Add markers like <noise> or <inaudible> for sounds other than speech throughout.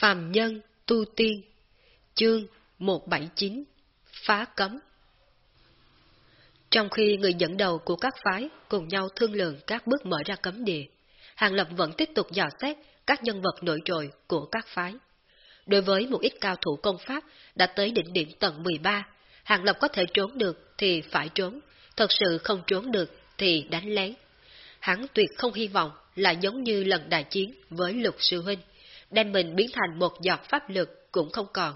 Phàm Nhân Tu Tiên Chương 179 Phá Cấm Trong khi người dẫn đầu của các phái cùng nhau thương lượng các bước mở ra cấm địa, Hàng Lập vẫn tiếp tục dò xét các nhân vật nổi trội của các phái. Đối với một ít cao thủ công pháp đã tới đỉnh điểm tầng 13, Hàng Lập có thể trốn được thì phải trốn, thật sự không trốn được thì đánh lén. Hắn tuyệt không hy vọng là giống như lần đại chiến với lục sư huynh, đem mình biến thành một giọt pháp lực cũng không còn.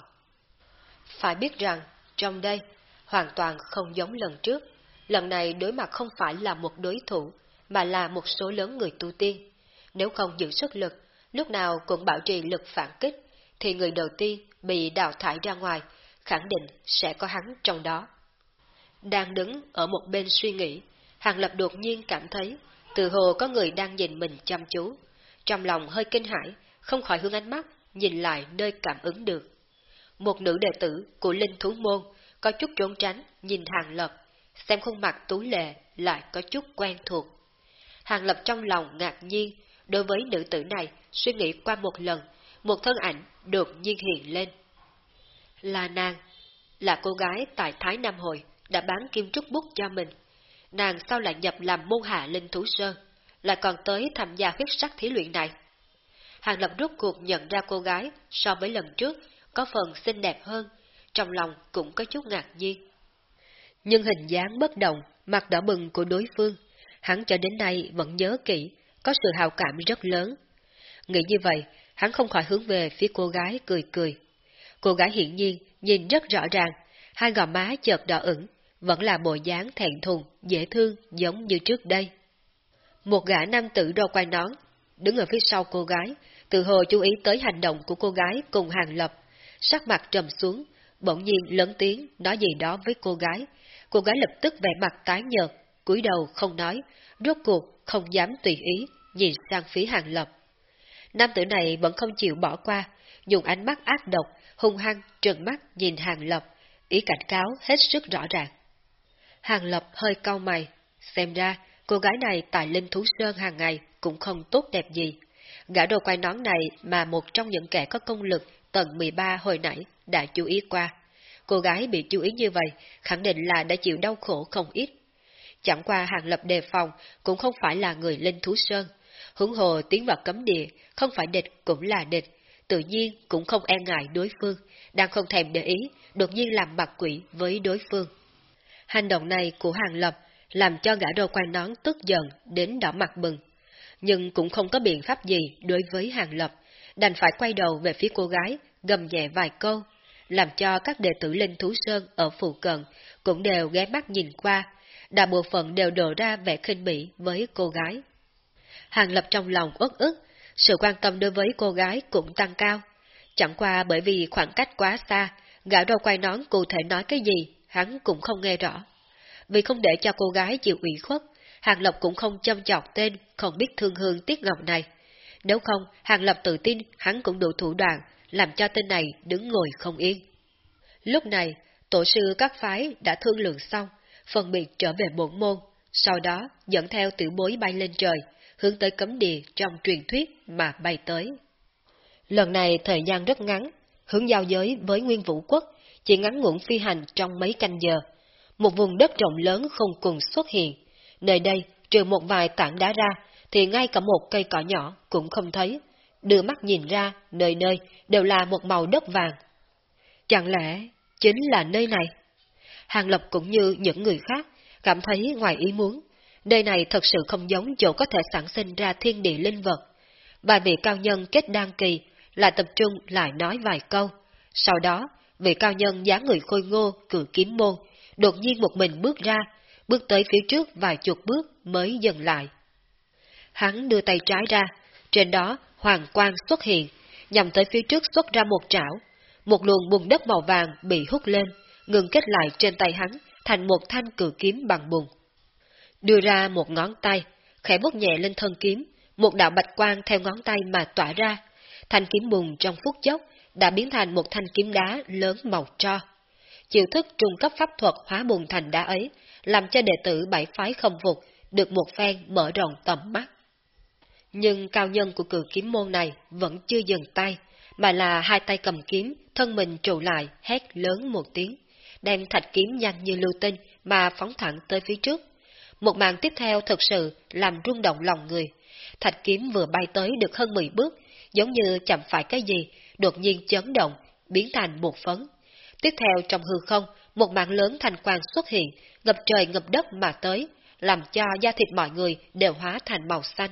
Phải biết rằng, trong đây, hoàn toàn không giống lần trước, lần này đối mặt không phải là một đối thủ, mà là một số lớn người tu tiên. Nếu không giữ sức lực, lúc nào cũng bảo trì lực phản kích, thì người đầu tiên bị đào thải ra ngoài, khẳng định sẽ có hắn trong đó. Đang đứng ở một bên suy nghĩ, Hàng Lập đột nhiên cảm thấy, từ hồ có người đang nhìn mình chăm chú. Trong lòng hơi kinh hãi, không khỏi hướng ánh mắt, nhìn lại nơi cảm ứng được. Một nữ đệ tử của Linh Thú Môn, có chút trốn tránh, nhìn Hàng Lập, xem khuôn mặt tú lệ lại có chút quen thuộc. Hàng Lập trong lòng ngạc nhiên, đối với nữ tử này, suy nghĩ qua một lần, một thân ảnh đột nhiên hiện lên. Là nàng, là cô gái tại Thái Nam Hội đã bán kim trúc bút cho mình. Nàng sao lại nhập làm môn hạ Linh Thú Sơn, lại còn tới tham gia huyết sắc thí luyện này? Hàng Lập rút cuộc nhận ra cô gái so với lần trước có phần xinh đẹp hơn, trong lòng cũng có chút ngạc nhiên. Nhưng hình dáng bất động, mặt đỏ bừng của đối phương, hắn cho đến nay vẫn nhớ kỹ, có sự hào cảm rất lớn. Nghĩ như vậy, hắn không khỏi hướng về phía cô gái cười cười. Cô gái hiển nhiên nhìn rất rõ ràng, hai gò má chợt đỏ ửng, vẫn là bộ dáng thẹn thùng, dễ thương giống như trước đây. Một gã nam tử râu quai nón, đứng ở phía sau cô gái, từ hồ chú ý tới hành động của cô gái cùng hàng lập, sắc mặt trầm xuống, bỗng nhiên lớn tiếng nói gì đó với cô gái. Cô gái lập tức vẻ mặt tái nhợt, cúi đầu không nói, rốt cuộc không dám tùy ý, nhìn sang phía hàng lập. Nam tử này vẫn không chịu bỏ qua, dùng ánh mắt ác độc, hung hăng, trừng mắt nhìn hàng lập, ý cảnh cáo hết sức rõ ràng. Hàng lập hơi cau mày, xem ra cô gái này tại Linh Thú Sơn hàng ngày cũng không tốt đẹp gì. Gã đồ quay nón này mà một trong những kẻ có công lực tầng 13 hồi nãy đã chú ý qua. Cô gái bị chú ý như vậy, khẳng định là đã chịu đau khổ không ít. Chẳng qua hàng lập đề phòng cũng không phải là người Linh Thú Sơn. Hướng hồ tiến vào cấm địa, không phải địch cũng là địch, tự nhiên cũng không e ngại đối phương, đang không thèm để ý, đột nhiên làm mặt quỷ với đối phương. Hành động này của Hàng Lập làm cho gã đồ quan nón tức giận đến đỏ mặt bừng. Nhưng cũng không có biện pháp gì đối với Hàng Lập, đành phải quay đầu về phía cô gái, gầm nhẹ vài câu, làm cho các đệ tử Linh Thú Sơn ở phụ cận cũng đều ghé mắt nhìn qua, đa bộ phận đều đổ ra vẻ khinh bỉ với cô gái. Hàng Lập trong lòng uất ức, sự quan tâm đối với cô gái cũng tăng cao. Chẳng qua bởi vì khoảng cách quá xa, gã đâu quay nón cụ thể nói cái gì, hắn cũng không nghe rõ. Vì không để cho cô gái chịu ủy khuất, Hàng Lập cũng không châm chọc tên không biết thương hương tiếc ngọc này. Nếu không, Hàng Lập tự tin hắn cũng đủ thủ đoạn, làm cho tên này đứng ngồi không yên. Lúc này, tổ sư các phái đã thương lượng xong, phân biệt trở về bổn môn, sau đó dẫn theo tiểu bối bay lên trời, hướng tới cấm địa trong truyền thuyết mà bay tới. Lần này thời gian rất ngắn, hướng giao giới với Nguyên Vũ Quốc, chỉ ngắn ngủn phi hành trong mấy canh giờ. Một vùng đất rộng lớn không cùng xuất hiện. Nơi đây, trừ một vài tảng đá ra, thì ngay cả một cây cỏ nhỏ cũng không thấy. Đưa mắt nhìn ra, nơi nơi đều là một màu đất vàng. Chẳng lẽ chính là nơi này? Hàng Lập cũng như những người khác, cảm thấy ngoài ý muốn, Nơi này thật sự không giống chỗ có thể sản sinh ra thiên địa linh vật. Vài vị cao nhân kết đan kỳ là tập trung lại nói vài câu. Sau đó, vị cao nhân dáng người khôi ngô, cử kiếm môn, đột nhiên một mình bước ra, bước tới phía trước vài chục bước mới dừng lại. Hắn đưa tay trái ra, trên đó hoàng quang xuất hiện, nhằm tới phía trước xuất ra một trảo. Một luồng bùn đất màu vàng bị hút lên, ngừng kết lại trên tay hắn thành một thanh cử kiếm bằng bùn đưa ra một ngón tay, khẽ bút nhẹ lên thân kiếm, một đạo bạch quang theo ngón tay mà tỏa ra. Thanh kiếm bùn trong phút chốc đã biến thành một thanh kiếm đá lớn màu tro. Chiều thức trung cấp pháp thuật hóa bùn thành đá ấy, làm cho đệ tử bảy phái không phục, được một phen mở rộng tầm mắt. Nhưng cao nhân của cử kiếm môn này vẫn chưa dừng tay, mà là hai tay cầm kiếm, thân mình trụ lại, hét lớn một tiếng, đem thạch kiếm nhanh như lưu tinh mà phóng thẳng tới phía trước. Một màn tiếp theo thực sự làm rung động lòng người. Thạch kiếm vừa bay tới được hơn 10 bước, giống như chậm phải cái gì, đột nhiên chấn động, biến thành một phấn. Tiếp theo trong hư không, một mạng lớn thành quang xuất hiện, ngập trời ngập đất mà tới, làm cho da thịt mọi người đều hóa thành màu xanh.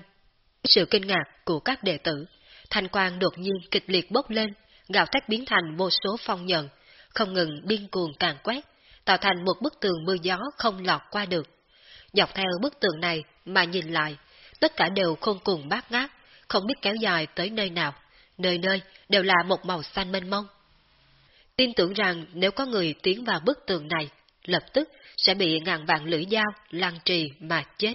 Sự kinh ngạc của các đệ tử, thành quang đột nhiên kịch liệt bốc lên, gạo thét biến thành vô số phong nhận, không ngừng điên cuồng càng quét, tạo thành một bức tường mưa gió không lọt qua được. Dọc theo bức tường này mà nhìn lại, tất cả đều không cùng bát ngát, không biết kéo dài tới nơi nào, nơi nơi đều là một màu xanh mênh mông. Tin tưởng rằng nếu có người tiến vào bức tường này, lập tức sẽ bị ngàn vạn lưỡi dao lan trì mà chết.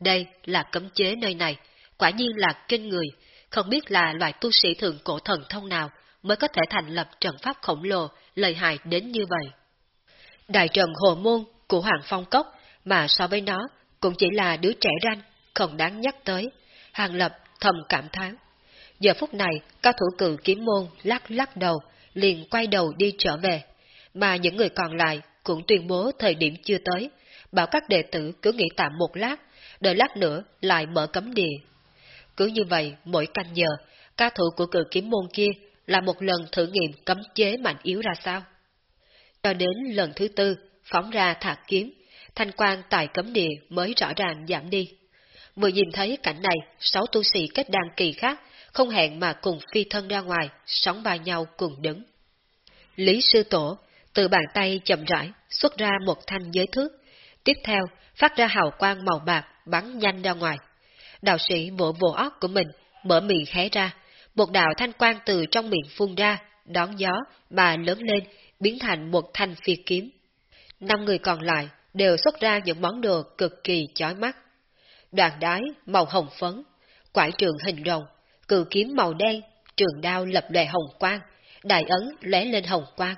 Đây là cấm chế nơi này, quả nhiên là kinh người, không biết là loại tu sĩ thượng cổ thần thông nào mới có thể thành lập trận pháp khổng lồ, lợi hại đến như vậy. Đại trận hồ môn của Hoàng Phong Cốc mà so với nó cũng chỉ là đứa trẻ ranh, không đáng nhắc tới. Hàng Lập thầm cảm thán. Giờ phút này, cao thủ cử kiếm môn lắc lắc đầu, liền quay đầu đi trở về, mà những người còn lại cũng tuyên bố thời điểm chưa tới, bảo các đệ tử cứ nghỉ tạm một lát, đợi lát nữa lại mở cấm địa. Cứ như vậy, mỗi canh giờ, ca thủ của cử kiếm môn kia là một lần thử nghiệm cấm chế mạnh yếu ra sao. Cho đến lần thứ tư, phóng ra thạc kiếm, thanh quan tại cấm địa mới rõ ràng giảm đi. Vừa nhìn thấy cảnh này, sáu tu sĩ kết đàn kỳ khác, không hẹn mà cùng phi thân ra ngoài, sóng ba nhau cùng đứng. Lý sư tổ, từ bàn tay chậm rãi, xuất ra một thanh giới thước, tiếp theo phát ra hào quang màu bạc bắn nhanh ra ngoài. Đạo sĩ vỗ vỗ óc của mình, mở miệng hé ra, một đạo thanh quang từ trong miệng phun ra, đón gió mà lớn lên, biến thành một thanh phi kiếm. Năm người còn lại đều xuất ra những món đồ cực kỳ chói mắt. Đoàn đái màu hồng phấn, quải trường hình rồng, cự kiếm màu đen, trường đao lập lòe hồng quang, đại ấn lóe lên hồng quang.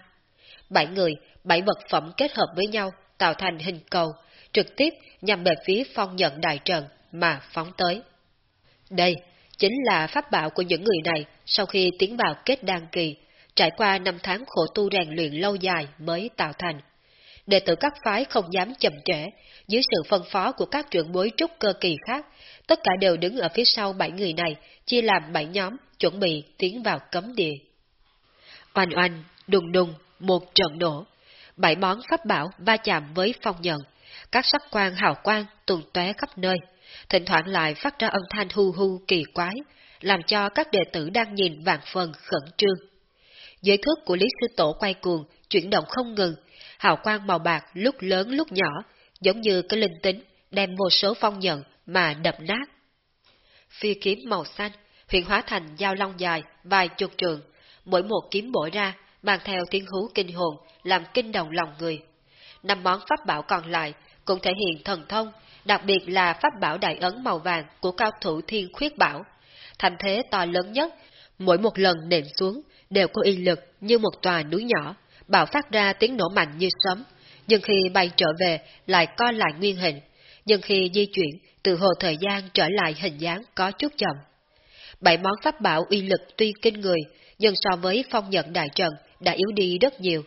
Bảy người, bảy vật phẩm kết hợp với nhau, tạo thành hình cầu, trực tiếp nhằm về phía phong nhận đại trận mà phóng tới. Đây chính là pháp bảo của những người này sau khi tiến vào kết đan kỳ, trải qua năm tháng khổ tu rèn luyện lâu dài mới tạo thành. Đệ tử các phái không dám chậm trễ, dưới sự phân phó của các trưởng bối trúc cơ kỳ khác, tất cả đều đứng ở phía sau bảy người này, chia làm bảy nhóm, chuẩn bị tiến vào cấm địa. Oanh oanh, đùng đùng, một trận nổ. Bảy món pháp bảo va chạm với phong nhận, các sắc quang hào quang tuôn tóe khắp nơi, thỉnh thoảng lại phát ra âm thanh hu hu kỳ quái, làm cho các đệ tử đang nhìn vạn phần khẩn trương. Giới thước của Lý Sư Tổ quay cuồng, chuyển động không ngừng, hào quang màu bạc lúc lớn lúc nhỏ, giống như cái linh tính, đem vô số phong nhận mà đập nát. Phi kiếm màu xanh, huyện hóa thành dao long dài, vài chục trường, mỗi một kiếm bổ ra, mang theo tiếng hú kinh hồn, làm kinh động lòng người. Năm món pháp bảo còn lại cũng thể hiện thần thông, đặc biệt là pháp bảo đại ấn màu vàng của cao thủ thiên khuyết bảo. Thành thế to lớn nhất, mỗi một lần nện xuống đều có y lực như một tòa núi nhỏ, bạo phát ra tiếng nổ mạnh như sấm, nhưng khi bay trở về lại co lại nguyên hình, nhưng khi di chuyển từ hồ thời gian trở lại hình dáng có chút chậm. Bảy món pháp bảo uy lực tuy kinh người, nhưng so với phong nhận đại trận đã yếu đi rất nhiều.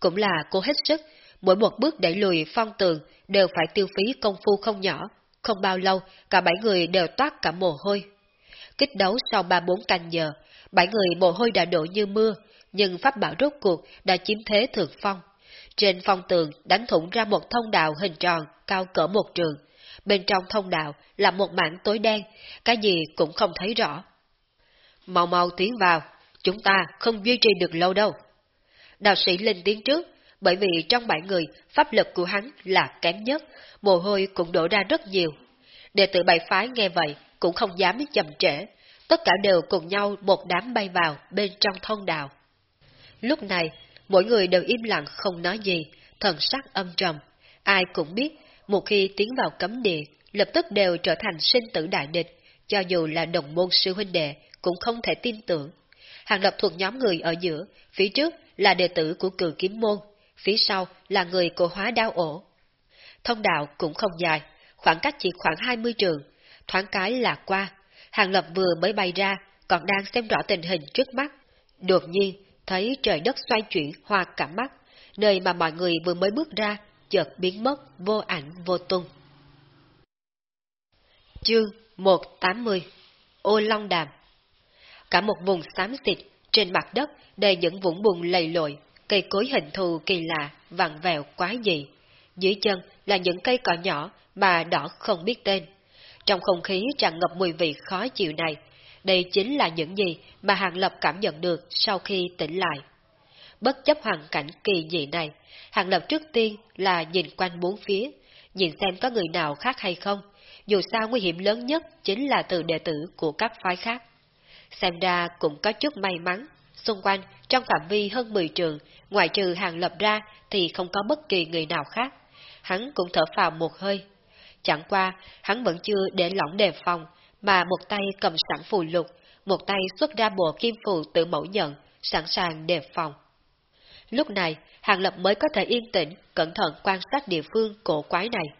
Cũng là cố hết sức, mỗi một bước đẩy lùi phong tường đều phải tiêu phí công phu không nhỏ. Không bao lâu, cả bảy người đều toát cả mồ hôi. Kích đấu sau ba bốn canh giờ, bảy người mồ hôi đã đổ như mưa, nhưng pháp bảo rốt cuộc đã chiếm thế thượng phong. Trên phong tường đánh thủng ra một thông đạo hình tròn cao cỡ một trường. Bên trong thông đạo là một mảng tối đen, cái gì cũng không thấy rõ. Mau mau tiến vào, chúng ta không duy trì được lâu đâu. Đạo sĩ lên tiếng trước, bởi vì trong bảy người, pháp lực của hắn là kém nhất, mồ hôi cũng đổ ra rất nhiều. Đệ tử bảy phái nghe vậy, cũng không dám chậm trễ, tất cả đều cùng nhau một đám bay vào bên trong thông đạo. Lúc này, mỗi người đều im lặng không nói gì, thần sắc âm trầm. Ai cũng biết, một khi tiến vào cấm địa, lập tức đều trở thành sinh tử đại địch, cho dù là đồng môn sư huynh đệ, cũng không thể tin tưởng. Hàng lập thuộc nhóm người ở giữa, phía trước là đệ tử của cử kiếm môn, phía sau là người của hóa đao ổ. Thông đạo cũng không dài, khoảng cách chỉ khoảng 20 trường, thoáng cái là qua. Hàng lập vừa mới bay ra, còn đang xem rõ tình hình trước mắt, Đột nhiên, thấy trời đất xoay chuyển hoa cả mắt, nơi mà mọi người vừa mới bước ra, chợt biến mất, vô ảnh vô tung. Chương 180 Ô Long Đàm Cả một vùng xám xịt, trên mặt đất đầy những vũng bùn lầy lội, cây cối hình thù kỳ lạ, vặn vẹo quái dị. Dưới chân là những cây cỏ nhỏ mà đỏ không biết tên. Trong không khí tràn ngập mùi vị khó chịu này, đây chính là những gì mà Hàng Lập cảm nhận được sau khi tỉnh lại. Bất chấp hoàn cảnh kỳ dị này, Hàng Lập trước tiên là nhìn quanh bốn phía, nhìn xem có người nào khác hay không, dù sao nguy hiểm lớn nhất chính là từ đệ tử của các phái khác. Xem ra cũng có chút may mắn, xung quanh trong phạm vi hơn 10 trường, ngoại trừ Hàng Lập ra thì không có bất kỳ người nào khác. Hắn cũng thở phào một hơi. Chẳng qua, hắn vẫn chưa để lỏng đề phòng, mà một tay cầm sẵn phù lục, một tay xuất ra bộ kim phù tự mẫu nhận, sẵn sàng đề phòng. Lúc này, Hàng Lập mới có thể yên tĩnh, cẩn thận quan sát địa phương cổ quái này.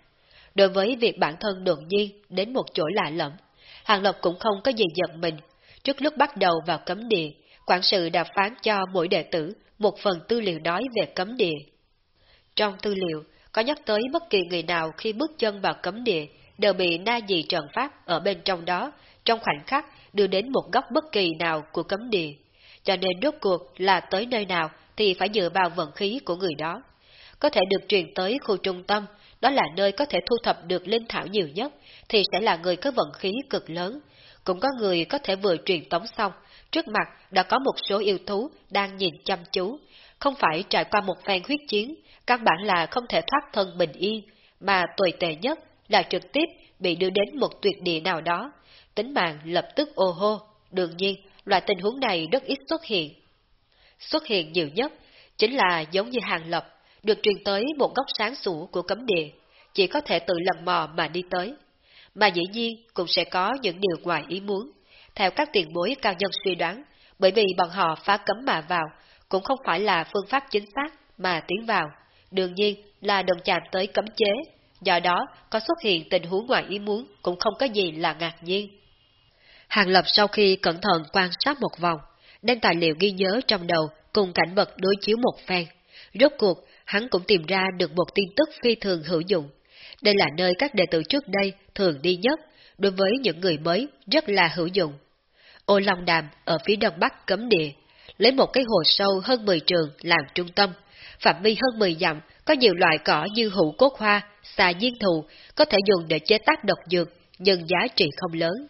Đối với việc bản thân đột nhiên đến một chỗ lạ lẫm, Hàng Lập cũng không có gì giận mình. Trước lúc bắt đầu vào cấm địa, quản sự đã phán cho mỗi đệ tử một phần tư liệu nói về cấm địa. Trong tư liệu, có nhắc tới bất kỳ người nào khi bước chân vào cấm địa đều bị na dị trần pháp ở bên trong đó, trong khoảnh khắc đưa đến một góc bất kỳ nào của cấm địa. Cho nên rốt cuộc là tới nơi nào thì phải dựa vào vận khí của người đó. Có thể được truyền tới khu trung tâm, đó là nơi có thể thu thập được linh thảo nhiều nhất, thì sẽ là người có vận khí cực lớn. Cũng có người có thể vừa truyền tống xong, trước mặt đã có một số yêu thú đang nhìn chăm chú, không phải trải qua một phen huyết chiến, căn bản là không thể thoát thân bình yên, mà tồi tệ nhất là trực tiếp bị đưa đến một tuyệt địa nào đó, tính mạng lập tức ô hô. Đương nhiên, loại tình huống này rất ít xuất hiện. Xuất hiện nhiều nhất chính là giống như hàng lập, được truyền tới một góc sáng sủa của cấm địa, chỉ có thể tự lần mò mà đi tới. Mà dĩ nhiên cũng sẽ có những điều ngoài ý muốn. Theo các tiền bối cao nhân suy đoán, bởi vì bọn họ phá cấm mà vào, cũng không phải là phương pháp chính xác mà tiến vào. Đương nhiên là đồng chạm tới cấm chế, do đó có xuất hiện tình huống ngoài ý muốn cũng không có gì là ngạc nhiên. Hàng Lập sau khi cẩn thận quan sát một vòng, đem tài liệu ghi nhớ trong đầu cùng cảnh vật đối chiếu một phen. Rốt cuộc, hắn cũng tìm ra được một tin tức phi thường hữu dụng. Đây là nơi các đệ tử trước đây thường đi nhất, đối với những người mới rất là hữu dụng. Ô Long Đàm ở phía đông bắc cấm địa, lấy một cái hồ sâu hơn 10 trường làm trung tâm, phạm vi hơn 10 dặm có nhiều loại cỏ như hữu cốt hoa, xà diên thụ, có thể dùng để chế tác độc dược, nhưng giá trị không lớn.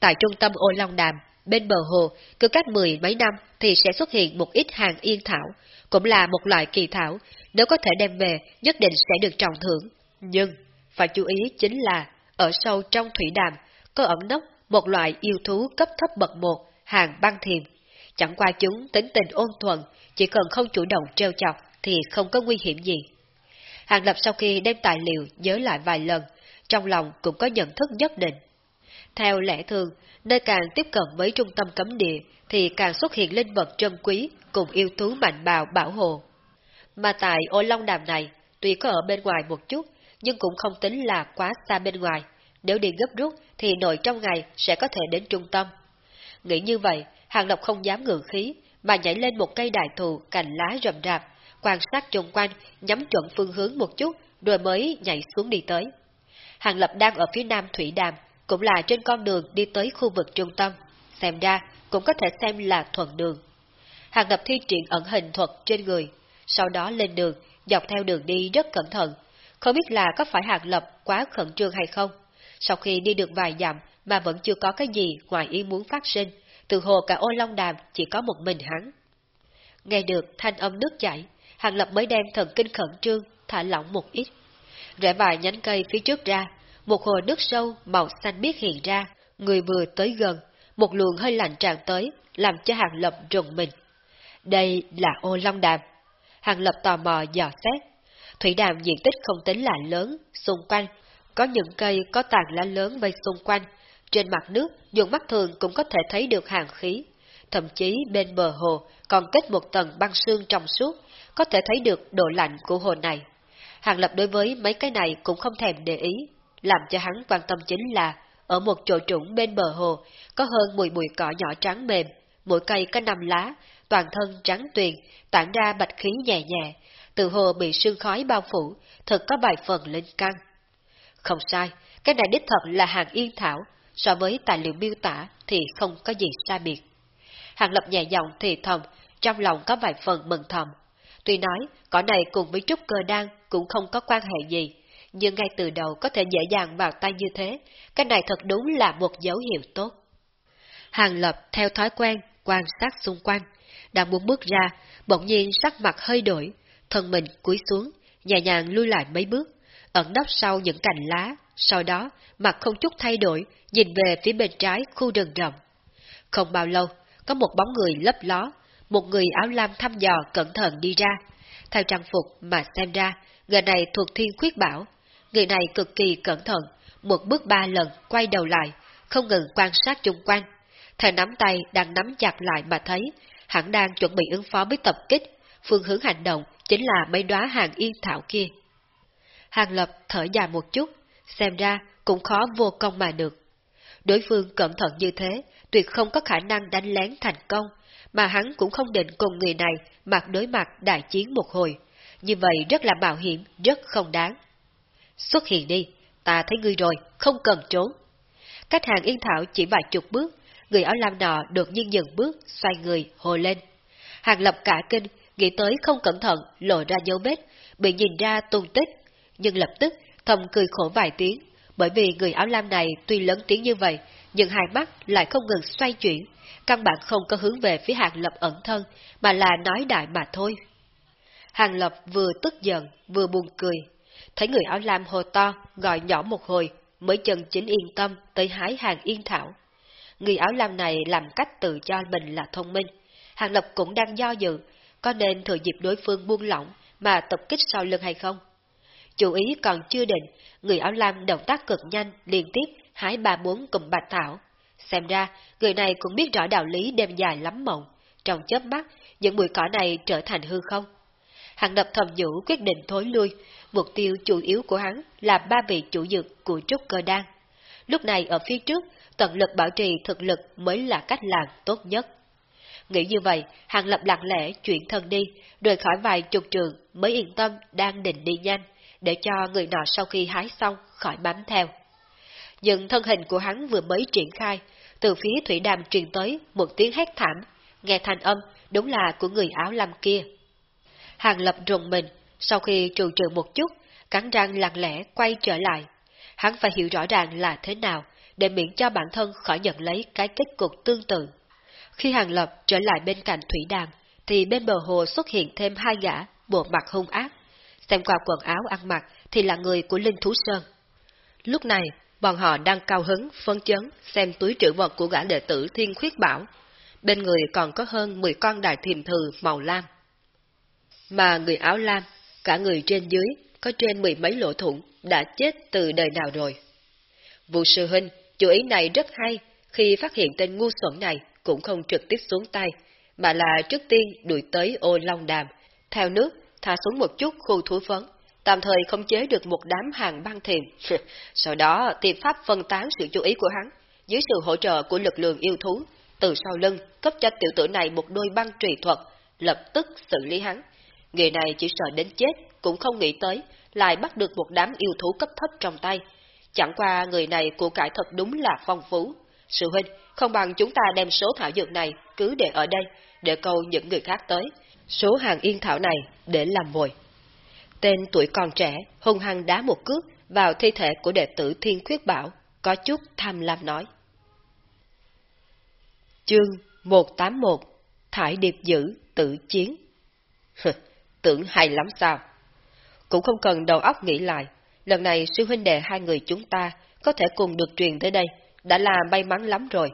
Tại trung tâm ô Long Đàm, bên bờ hồ, cứ cách mười mấy năm thì sẽ xuất hiện một ít hàng yên thảo, cũng là một loại kỳ thảo, nếu có thể đem về nhất định sẽ được trọng thưởng. Nhưng, phải chú ý chính là, ở sâu trong thủy đàm, có ẩn nấp một loại yêu thú cấp thấp bậc một, hàng băng thiềm. Chẳng qua chúng tính tình ôn thuần, chỉ cần không chủ động treo chọc thì không có nguy hiểm gì. Hàng Lập sau khi đem tài liệu nhớ lại vài lần, trong lòng cũng có nhận thức nhất định. Theo lẽ thường, nơi càng tiếp cận với trung tâm cấm địa thì càng xuất hiện linh vật trân quý cùng yêu thú mạnh bào bảo hộ. Mà tại ô long đàm này, tuy có ở bên ngoài một chút, nhưng cũng không tính là quá xa bên ngoài. Nếu đi gấp rút thì nội trong ngày sẽ có thể đến trung tâm. Nghĩ như vậy, Hàng Lập không dám ngự khí, mà nhảy lên một cây đại thụ cành lá rậm rạp, quan sát chung quanh, nhắm chuẩn phương hướng một chút, rồi mới nhảy xuống đi tới. Hàng Lập đang ở phía nam Thủy Đàm, cũng là trên con đường đi tới khu vực trung tâm, xem ra cũng có thể xem là thuận đường. Hàng Lập thi triển ẩn hình thuật trên người, sau đó lên đường, dọc theo đường đi rất cẩn thận, không biết là có phải Hàng Lập quá khẩn trương hay không. Sau khi đi được vài dặm mà vẫn chưa có cái gì ngoài ý muốn phát sinh, từ hồ cả ô long đàm chỉ có một mình hắn. Nghe được thanh âm nước chảy, Hàng Lập mới đem thần kinh khẩn trương, thả lỏng một ít. Rẽ vài nhánh cây phía trước ra, một hồ nước sâu màu xanh biếc hiện ra, người vừa tới gần, một luồng hơi lạnh tràn tới, làm cho Hàng Lập rùng mình. Đây là ô long đàm. Hàng Lập tò mò dò xét. Thủy đàm diện tích không tính là lớn, xung quanh, có những cây có tàn lá lớn vây xung quanh. Trên mặt nước, dùng mắt thường cũng có thể thấy được hàng khí. Thậm chí bên bờ hồ còn kết một tầng băng sương trong suốt, có thể thấy được độ lạnh của hồ này. Hàng Lập đối với mấy cái này cũng không thèm để ý, làm cho hắn quan tâm chính là, ở một chỗ trũng bên bờ hồ, có hơn 10 bụi cỏ nhỏ trắng mềm, mỗi cây có năm lá, toàn thân trắng tuyền, tản ra bạch khí nhẹ nhẹ, từ hồ bị sương khói bao phủ, thật có vài phần lên căng. Không sai, cái này đích thật là hàng yên thảo, so với tài liệu miêu tả thì không có gì xa biệt. Hàng lập nhẹ giọng thì thầm, trong lòng có vài phần mừng thầm. Tuy nói, cỏ này cùng với trúc cơ đan cũng không có quan hệ gì, nhưng ngay từ đầu có thể dễ dàng vào tay như thế, cái này thật đúng là một dấu hiệu tốt. Hàng lập theo thói quen, quan sát xung quanh, đang muốn bước ra, bỗng nhiên sắc mặt hơi đổi, thân mình cúi xuống, nhẹ nhàng lui lại mấy bước, ẩn nấp sau những cành lá, sau đó mặt không chút thay đổi, nhìn về phía bên trái khu rừng rộng. Không bao lâu, có một bóng người lấp ló, một người áo lam thăm dò cẩn thận đi ra. Theo trang phục mà xem ra, người này thuộc thiên khuyết bảo. Người này cực kỳ cẩn thận, một bước ba lần quay đầu lại, không ngừng quan sát chung quanh. Thầy nắm tay đang nắm chặt lại mà thấy, hẳn đang chuẩn bị ứng phó với tập kích, phương hướng hành động chính là mấy đóa hàng yên thảo kia. Hàng Lập thở dài một chút, xem ra cũng khó vô công mà được. Đối phương cẩn thận như thế, tuyệt không có khả năng đánh lén thành công, mà hắn cũng không định cùng người này mặt đối mặt đại chiến một hồi. Như vậy rất là mạo hiểm, rất không đáng. Xuất hiện đi, ta thấy ngươi rồi, không cần trốn. Cách hàng yên thảo chỉ vài chục bước, người áo lam nọ đột nhiên dừng bước, xoay người, hồ lên. Hàng lập cả kinh, nghĩ tới không cẩn thận, lộ ra dấu vết, bị nhìn ra tung tích, nhưng lập tức thầm cười khổ vài tiếng, bởi vì người áo lam này tuy lớn tiếng như vậy, nhưng hai mắt lại không ngừng xoay chuyển, căn bản không có hướng về phía Hàng Lập ẩn thân, mà là nói đại mà thôi. Hàng Lập vừa tức giận, vừa buồn cười, thấy người áo lam hồ to, gọi nhỏ một hồi, mới chân chính yên tâm tới hái hàng yên thảo. Người áo lam này làm cách tự cho mình là thông minh, Hàng Lập cũng đang do dự, có nên thừa dịp đối phương buông lỏng mà tập kích sau lưng hay không? Chủ ý còn chưa định, người áo lam động tác cực nhanh liên tiếp hái ba bốn cụm bạch thảo. Xem ra, người này cũng biết rõ đạo lý đêm dài lắm mộng. Trong chớp mắt, những bụi cỏ này trở thành hư không. Hàng đập thầm nhũ quyết định thối lui, mục tiêu chủ yếu của hắn là ba vị chủ dược của trúc cơ đan. Lúc này ở phía trước, tận lực bảo trì thực lực mới là cách làm tốt nhất. Nghĩ như vậy, hàng lập lặng lẽ chuyển thân đi, rời khỏi vài chục trường mới yên tâm đang định đi nhanh, để cho người nọ sau khi hái xong khỏi bám theo. Nhưng thân hình của hắn vừa mới triển khai, từ phía thủy đàm truyền tới một tiếng hét thảm, nghe thanh âm đúng là của người áo lam kia. Hàng lập rùng mình, sau khi trừ trừ một chút, cắn răng lặng lẽ quay trở lại. Hắn phải hiểu rõ ràng là thế nào, để miễn cho bản thân khỏi nhận lấy cái kết cục tương tự. Khi Hàng Lập trở lại bên cạnh thủy đàm, thì bên bờ hồ xuất hiện thêm hai gã, bộ mặt hung ác. Xem qua quần áo ăn mặc thì là người của Linh Thú Sơn. Lúc này, bọn họ đang cao hứng, phấn chấn, xem túi trữ vật của gã đệ tử Thiên Khuyết Bảo. Bên người còn có hơn 10 con đại thiềm thừ màu lam. Mà người áo lam, cả người trên dưới, có trên mười mấy lỗ thủng, đã chết từ đời nào rồi. Vụ sư huynh, chủ ý này rất hay, khi phát hiện tên ngu xuẩn này cũng không trực tiếp xuống tay, mà là trước tiên đuổi tới ô long đàm, theo nước, thả xuống một chút khu thú phấn, tạm thời không chế được một đám hàng băng thiềm. Sau đó tìm pháp phân tán sự chú ý của hắn, dưới sự hỗ trợ của lực lượng yêu thú, từ sau lưng cấp cho tiểu tử này một đôi băng trì thuật, lập tức xử lý hắn. Người này chỉ sợ đến chết, cũng không nghĩ tới, lại bắt được một đám yêu thú cấp thấp trong tay. Chẳng qua người này của cải thật đúng là phong phú. Sư huynh, không bằng chúng ta đem số thảo dược này cứ để ở đây, để câu những người khác tới. Số hàng yên thảo này để làm mồi. Tên tuổi còn trẻ, hung hăng đá một cước vào thi thể của đệ tử Thiên Khuyết Bảo, có chút tham lam nói. Chương 181 Thải điệp dữ tự chiến Tưởng hay lắm sao? Cũng không cần đầu óc nghĩ lại, lần này sư huynh đệ hai người chúng ta có thể cùng được truyền tới đây, đã là may mắn lắm rồi.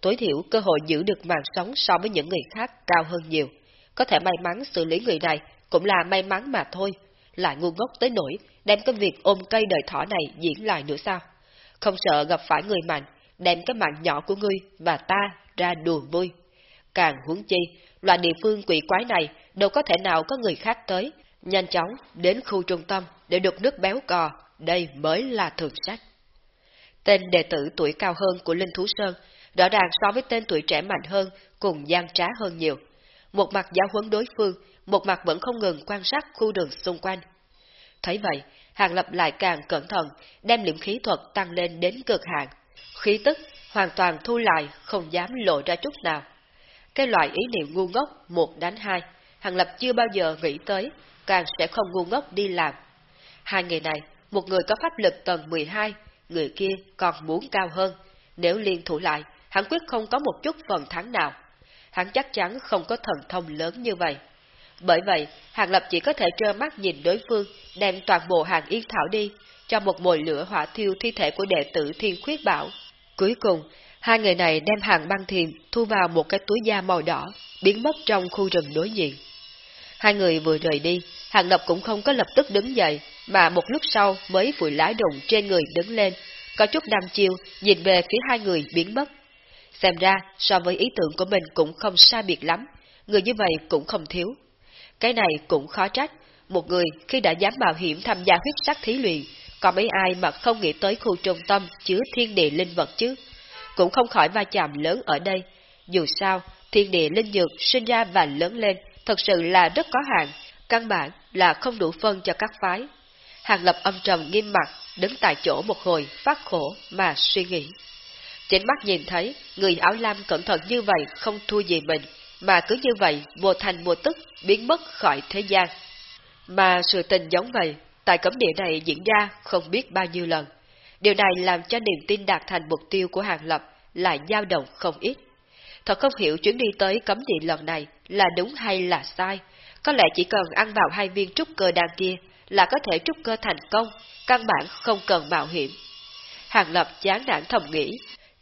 Tối thiểu cơ hội giữ được mạng sống so với những người khác cao hơn nhiều. Có thể may mắn xử lý người này cũng là may mắn mà thôi, lại ngu ngốc tới nỗi đem cái việc ôm cây đời thỏ này diễn lại nữa sao? Không sợ gặp phải người mạnh, đem cái mạng nhỏ của ngươi và ta ra đùa vui. Càng huống chi, loại địa phương quỷ quái này đâu có thể nào có người khác tới, nhanh chóng đến khu trung tâm để được nước béo cò, đây mới là thường sách. Tên đệ tử tuổi cao hơn của Linh Thú Sơn rõ ràng so với tên tuổi trẻ mạnh hơn, cùng gian trá hơn nhiều. Một mặt giáo huấn đối phương, một mặt vẫn không ngừng quan sát khu đường xung quanh. Thấy vậy, Hàng Lập lại càng cẩn thận, đem liễm khí thuật tăng lên đến cực hạn. Khí tức hoàn toàn thu lại, không dám lộ ra chút nào. Cái loại ý niệm ngu ngốc một đánh hai, Hàng Lập chưa bao giờ nghĩ tới, càng sẽ không ngu ngốc đi làm. Hai người này, một người có pháp lực tầng 12, người kia còn muốn cao hơn. Nếu liên thủ lại, hắn quyết không có một chút phần thắng nào. Hắn chắc chắn không có thần thông lớn như vậy. Bởi vậy, Hàng Lập chỉ có thể trơ mắt nhìn đối phương đem toàn bộ hàng yên thảo đi, cho một mồi lửa hỏa thiêu thi thể của đệ tử Thiên Khuyết Bảo. Cuối cùng, hai người này đem hàng băng thiềm thu vào một cái túi da màu đỏ, biến mất trong khu rừng đối diện. Hai người vừa rời đi, Hàng Lập cũng không có lập tức đứng dậy, mà một lúc sau mới vùi lái đụng trên người đứng lên, có chút đăm chiêu nhìn về phía hai người biến mất. Xem ra, so với ý tưởng của mình cũng không xa biệt lắm, người như vậy cũng không thiếu. Cái này cũng khó trách, một người khi đã dám mạo hiểm tham gia huyết sắc thí luyện, có mấy ai mà không nghĩ tới khu trung tâm chứa thiên địa linh vật chứ? Cũng không khỏi va chạm lớn ở đây. Dù sao, thiên địa linh dược sinh ra và lớn lên thật sự là rất có hạn, căn bản là không đủ phân cho các phái. Hàng lập âm trầm nghiêm mặt, đứng tại chỗ một hồi phát khổ mà suy nghĩ. Trên mắt nhìn thấy, người áo lam cẩn thận như vậy không thua gì mình, mà cứ như vậy vô thành vô tức biến mất khỏi thế gian. Mà sự tình giống vậy, tại cấm địa này diễn ra không biết bao nhiêu lần. Điều này làm cho niềm tin đạt thành mục tiêu của Hàng Lập lại dao động không ít. Thật không hiểu chuyến đi tới cấm địa lần này là đúng hay là sai. Có lẽ chỉ cần ăn vào hai viên trúc cơ đan kia là có thể trúc cơ thành công, căn bản không cần mạo hiểm. Hàng Lập chán nản thầm nghĩ,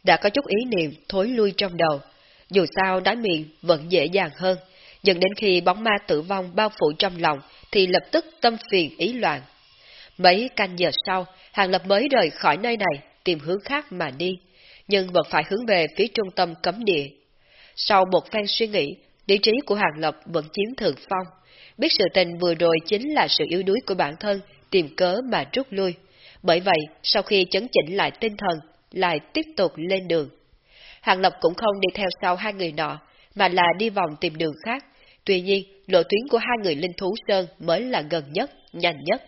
đã có chút ý niệm thối lui trong đầu. Dù sao nói miệng vẫn dễ dàng hơn, dần đến khi bóng ma tử vong bao phủ trong lòng thì lập tức tâm phiền ý loạn. Mấy canh giờ sau, Hàng Lập mới rời khỏi nơi này, tìm hướng khác mà đi, nhưng vẫn phải hướng về phía trung tâm cấm địa. Sau một phen suy nghĩ, lý trí của Hàng Lập vẫn chiếm thượng phong, biết sự tình vừa rồi chính là sự yếu đuối của bản thân, tìm cớ mà rút lui. Bởi vậy, sau khi chấn chỉnh lại tinh thần, lại tiếp tục lên đường. Hàng Lập cũng không đi theo sau hai người nọ, mà là đi vòng tìm đường khác. Tuy nhiên, lộ tuyến của hai người linh thú sơn mới là gần nhất, nhanh nhất.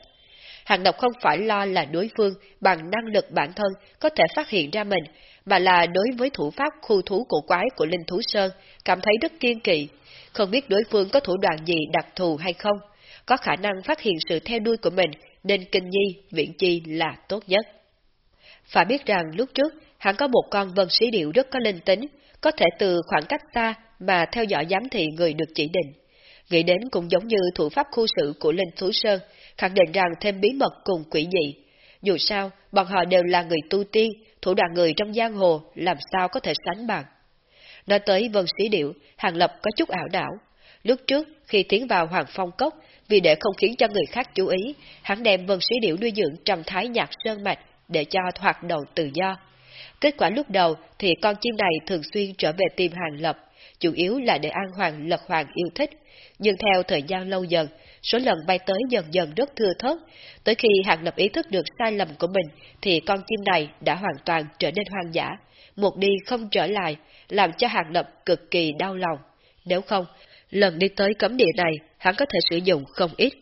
Hàng Lập không phải lo là đối phương bằng năng lực bản thân có thể phát hiện ra mình, mà là đối với thủ pháp khu thú cổ quái của linh thú sơn, cảm thấy rất kiên kỵ, không biết đối phương có thủ đoạn gì đặc thù hay không, có khả năng phát hiện sự theo đuôi của mình, nên kinh nhi, viễn chi là tốt nhất. Phải biết rằng lúc trước, hắn có một con vân sĩ điệu rất có linh tính, có thể từ khoảng cách xa mà theo dõi giám thị người được chỉ định. Nghĩ đến cũng giống như thủ pháp khu sự của Linh Thú Sơn, khẳng định rằng thêm bí mật cùng quỷ dị. Dù sao, bọn họ đều là người tu tiên, thủ đoạn người trong giang hồ làm sao có thể sánh bằng. Nói tới vân sĩ điệu, Hàng Lập có chút ảo đảo. Lúc trước, khi tiến vào Hoàng Phong Cốc, vì để không khiến cho người khác chú ý, hắn đem vân sĩ điệu nuôi dưỡng trong thái nhạc sơn mạch để cho hoạt động tự do. Kết quả lúc đầu thì con chim này thường xuyên trở về tìm Hàng Lập, chủ yếu là để An Hoàng Lật Hoàng yêu thích. Nhưng theo thời gian lâu dần, số lần bay tới dần dần rất thưa thớt. Tới khi Hàng Lập ý thức được sai lầm của mình, thì con chim này đã hoàn toàn trở nên hoang dã, một đi không trở lại, làm cho Hàng Lập cực kỳ đau lòng. Nếu không, lần đi tới cấm địa này, hắn có thể sử dụng không ít.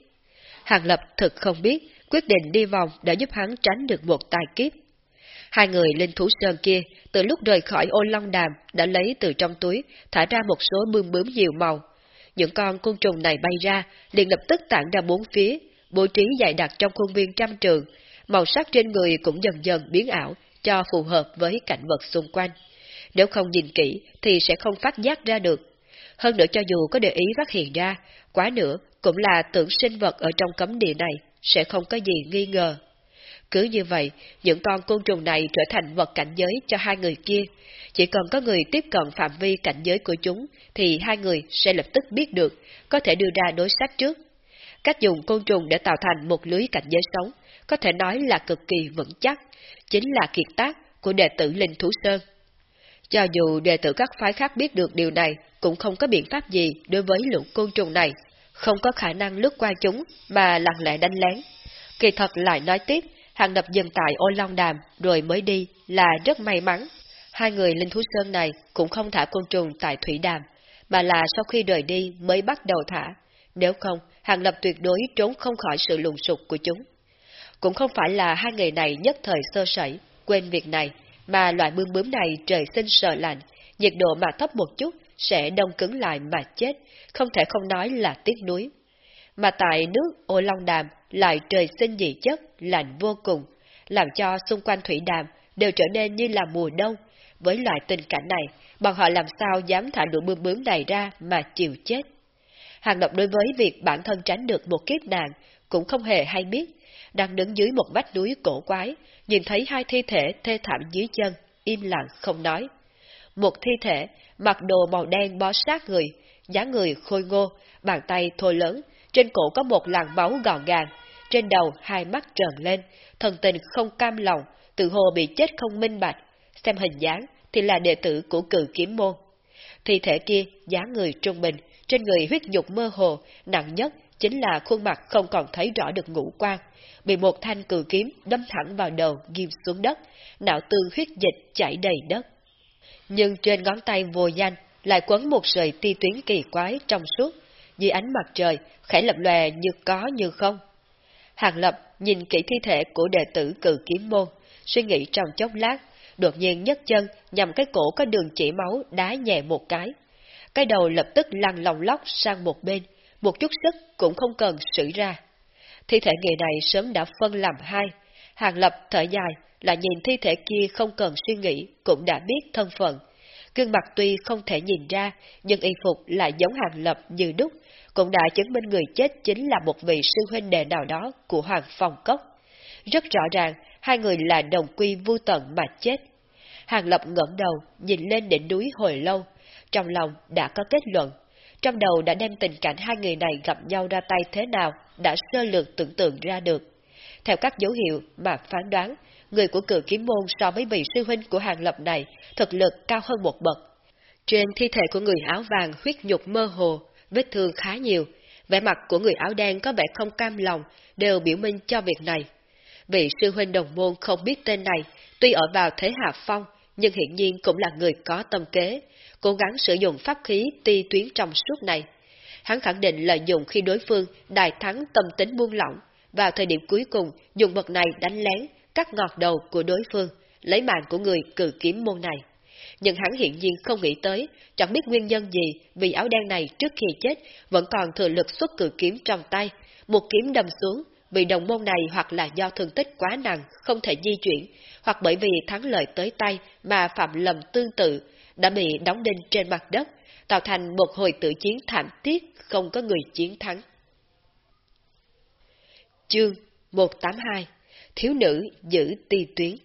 Hàng Lập thực không biết, quyết định đi vòng đã giúp hắn tránh được một tai kiếp. Hai người linh thú sơn kia, từ lúc rời khỏi ô long đàm, đã lấy từ trong túi, thả ra một số bươm bướm nhiều màu. Những con côn trùng này bay ra, liền lập tức tản ra bốn phía, bố trí dày đặc trong khuôn viên trăm trường, màu sắc trên người cũng dần dần biến ảo, cho phù hợp với cảnh vật xung quanh. Nếu không nhìn kỹ thì sẽ không phát giác ra được. Hơn nữa cho dù có để ý phát hiện ra, quá nữa cũng là tưởng sinh vật ở trong cấm địa này, sẽ không có gì nghi ngờ. Cứ như vậy, những con côn trùng này trở thành vật cảnh giới cho hai người kia. Chỉ cần có người tiếp cận phạm vi cảnh giới của chúng, thì hai người sẽ lập tức biết được, có thể đưa ra đối sách trước. Cách dùng côn trùng để tạo thành một lưới cảnh giới sống, có thể nói là cực kỳ vững chắc, chính là kiệt tác của đệ tử Linh Thú Sơn. Cho dù đệ tử các phái khác biết được điều này, cũng không có biện pháp gì đối với lũ côn trùng này, không có khả năng lướt qua chúng mà lặng lẽ đánh lén. Kỳ thật lại nói tiếp, Hàng Lập dừng tại ô long đàm rồi mới đi là rất may mắn. Hai người linh thú sơn này cũng không thả côn trùng tại thủy đàm, mà là sau khi rời đi mới bắt đầu thả, nếu không, Hàng Lập tuyệt đối trốn không khỏi sự lùng sục của chúng. Cũng không phải là hai người này nhất thời sơ sẩy, quên việc này, mà loại bướm bướm này trời sinh sợ lạnh, nhiệt độ mà thấp một chút sẽ đông cứng lại mà chết, không thể không nói là tiếc nuối. Mà tại nước ô long đàm lại trời sinh dị chất, lạnh vô cùng, làm cho xung quanh thủy đàm đều trở nên như là mùa đông. Với loại tình cảnh này, bọn họ làm sao dám thả lũ bướm bướm này ra mà chịu chết. Hàng Lập đối với việc bản thân tránh được một kiếp nạn cũng không hề hay biết, đang đứng dưới một vách núi cổ quái, nhìn thấy hai thi thể thê thảm dưới chân, im lặng không nói. Một thi thể, mặc đồ màu đen bó sát người, dáng người khôi ngô, bàn tay thô lớn, trên cổ có một làn máu gọn gàng, trên đầu hai mắt trợn lên, thần tình không cam lòng, tự hồ bị chết không minh bạch, xem hình dáng thì là đệ tử của cử kiếm môn. Thi thể kia dáng người trung bình, trên người huyết nhục mơ hồ, nặng nhất chính là khuôn mặt không còn thấy rõ được ngũ quan, bị một thanh cử kiếm đâm thẳng vào đầu ghim xuống đất, não tương huyết dịch chảy đầy đất. Nhưng trên ngón tay vô danh lại quấn một sợi ti tuyến kỳ quái trong suốt, dưới ánh mặt trời, khẽ lập lòe như có như không. Hàng Lập nhìn kỹ thi thể của đệ tử cự kiếm môn, suy nghĩ trong chốc lát, đột nhiên nhấc chân nhằm cái cổ có đường chỉ máu đá nhẹ một cái. Cái đầu lập tức lăn lòng lóc sang một bên, một chút sức cũng không cần sử ra. Thi thể người này sớm đã phân làm hai, Hàng Lập thở dài là nhìn thi thể kia không cần suy nghĩ cũng đã biết thân phận. Gương mặt tuy không thể nhìn ra, nhưng y phục lại giống Hàng Lập như đúc, cũng đã chứng minh người chết chính là một vị sư huynh đệ nào đó của Hoàng Phong Cốc. Rất rõ ràng, hai người là đồng quy vu tận mà chết. Hàng Lập ngẩng đầu, nhìn lên đỉnh núi hồi lâu, trong lòng đã có kết luận. Trong đầu đã đem tình cảnh hai người này gặp nhau ra tay thế nào, đã sơ lược tưởng tượng ra được. Theo các dấu hiệu mà phán đoán, người của cử kiếm môn so với vị sư huynh của hàng lập này, thực lực cao hơn một bậc. Trên thi thể của người áo vàng huyết nhục mơ hồ, vết thương khá nhiều, vẻ mặt của người áo đen có vẻ không cam lòng, đều biểu minh cho việc này. Vị sư huynh đồng môn không biết tên này, tuy ở vào thế hạ phong, nhưng hiển nhiên cũng là người có tâm kế, cố gắng sử dụng pháp khí ti tuyến trong suốt này. Hắn khẳng định lợi dụng khi đối phương đại thắng tâm tính buông lỏng, vào thời điểm cuối cùng dùng vật này đánh lén, cắt ngọt đầu của đối phương, lấy mạng của người cử kiếm môn này. Nhưng hắn hiện nhiên không nghĩ tới, chẳng biết nguyên nhân gì vì áo đen này trước khi chết vẫn còn thừa lực xuất cử kiếm trong tay, một kiếm đâm xuống, vì đồng môn này hoặc là do thương tích quá nặng không thể di chuyển, hoặc bởi vì thắng lợi tới tay mà phạm lầm tương tự, đã bị đóng đinh trên mặt đất, tạo thành một hồi tử chiến thảm thiết không có người chiến thắng. Chương 182 Thiếu nữ giữ ti tuyến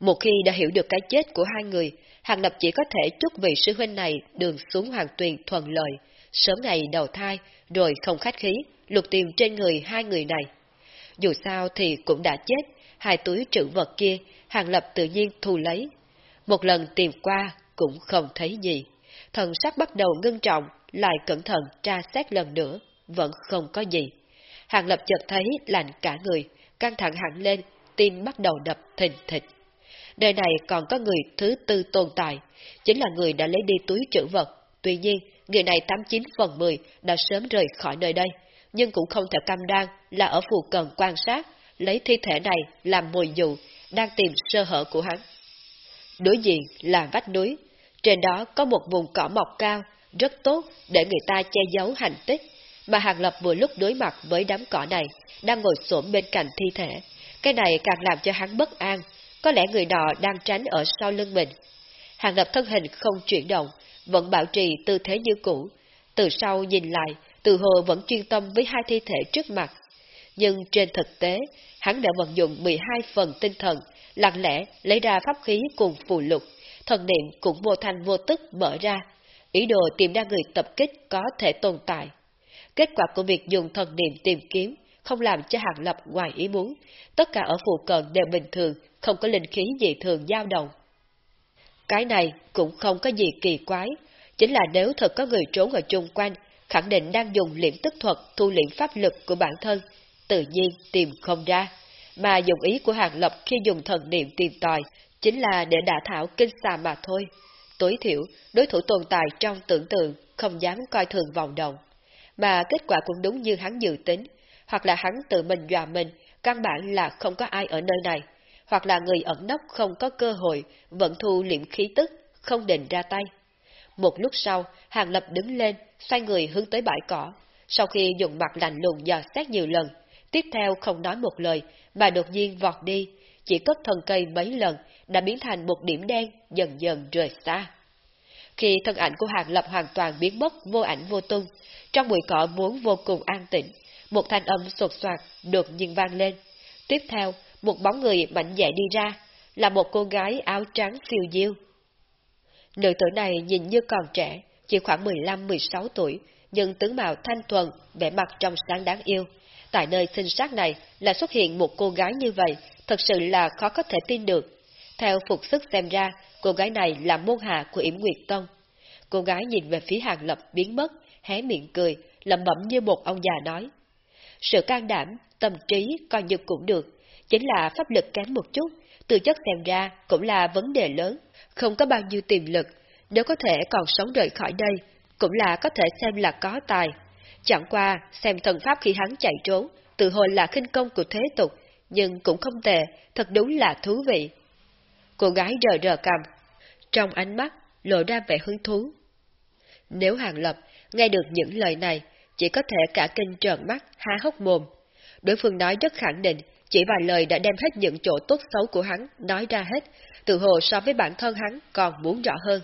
Một khi đã hiểu được cái chết của hai người, Hàng Lập chỉ có thể chúc vị sư huynh này đường xuống hoàng tuyền thuận lợi, sớm ngày đầu thai, rồi không khách khí, lục tìm trên người hai người này. Dù sao thì cũng đã chết, hai túi trữ vật kia, Hàng Lập tự nhiên thu lấy. Một lần tìm qua, cũng không thấy gì. Thần sắc bắt đầu ngưng trọng, lại cẩn thận tra xét lần nữa, vẫn không có gì. Hàng lập chợt thấy lạnh cả người, căng thẳng hẳn lên, tim bắt đầu đập thình thịch. Đời này còn có người thứ tư tồn tại, chính là người đã lấy đi túi trữ vật. Tuy nhiên, người này 89 phần 10 đã sớm rời khỏi nơi đây, nhưng cũng không thể cam đoan là ở phù cận quan sát, lấy thi thể này làm mồi dụ, đang tìm sơ hở của hắn. Đối diện là vách núi, trên đó có một vùng cỏ mọc cao, rất tốt để người ta che giấu hành tích, mà Hàng Lập vừa lúc đối mặt với đám cỏ này, đang ngồi xổm bên cạnh thi thể. Cái này càng làm cho hắn bất an, có lẽ người nọ đang tránh ở sau lưng mình. Hàng Lập thân hình không chuyển động, vẫn bảo trì tư thế như cũ. Từ sau nhìn lại, từ hồ vẫn chuyên tâm với hai thi thể trước mặt. Nhưng trên thực tế, hắn đã vận dụng 12 phần tinh thần, lặng lẽ lấy ra pháp khí cùng phù lục, thần niệm cũng vô thanh vô tức mở ra, ý đồ tìm ra người tập kích có thể tồn tại. Kết quả của việc dùng thần niệm tìm kiếm không làm cho Hàng Lập ngoài ý muốn, tất cả ở phụ cận đều bình thường, không có linh khí gì thường dao động. Cái này cũng không có gì kỳ quái, chính là nếu thật có người trốn ở chung quanh, khẳng định đang dùng liễm tức thuật thu liễm pháp lực của bản thân, tự nhiên tìm không ra. Mà dùng ý của Hàng Lập khi dùng thần niệm tìm tòi, chính là để đả thảo kinh xà mà thôi. Tối thiểu, đối thủ tồn tại trong tưởng tượng, không dám coi thường vòng động. Mà kết quả cũng đúng như hắn dự tính, hoặc là hắn tự mình dọa mình, căn bản là không có ai ở nơi này, hoặc là người ẩn nấp không có cơ hội, vẫn thu liệm khí tức, không định ra tay. Một lúc sau, Hàng Lập đứng lên, xoay người hướng tới bãi cỏ. Sau khi dùng mặt lạnh lùng dò xét nhiều lần, tiếp theo không nói một lời, mà đột nhiên vọt đi, chỉ cất thân cây mấy lần, đã biến thành một điểm đen, dần dần rời xa. Khi thân ảnh của Hàng Lập hoàn toàn biến mất vô ảnh vô tung, trong bụi cỏ muốn vô cùng an tĩnh, một thanh âm sột soạt đột nhiên vang lên. Tiếp theo, một bóng người mạnh dạn đi ra, là một cô gái áo trắng phiêu diêu. Nữ tử này nhìn như còn trẻ, chỉ khoảng 15-16 tuổi, nhưng tướng mạo thanh thuần, vẻ mặt trong sáng đáng yêu. Tại nơi sinh sát này là xuất hiện một cô gái như vậy, thật sự là khó có thể tin được. Theo phục sức xem ra, cô gái này là môn hạ của Yểm Nguyệt Tông. Cô gái nhìn về phía Hàng Lập biến mất, hé miệng cười, lẩm bẩm như một ông già nói. Sự can đảm, tâm trí coi như cũng được, chính là pháp lực kém một chút, từ chất xem ra cũng là vấn đề lớn, không có bao nhiêu tiềm lực, nếu có thể còn sống rời khỏi đây, cũng là có thể xem là có tài. Chẳng qua, xem thần pháp khi hắn chạy trốn, tự hồi là khinh công của thế tục, nhưng cũng không tệ, thật đúng là thú vị. Cô gái rờ rờ cầm, trong ánh mắt lộ ra vẻ hứng thú. Nếu Hàng Lập nghe được những lời này, chỉ có thể cả kinh trợn mắt, há hốc mồm. Đối phương nói rất khẳng định, chỉ vài lời đã đem hết những chỗ tốt xấu của hắn nói ra hết, tự hồ so với bản thân hắn còn muốn rõ hơn.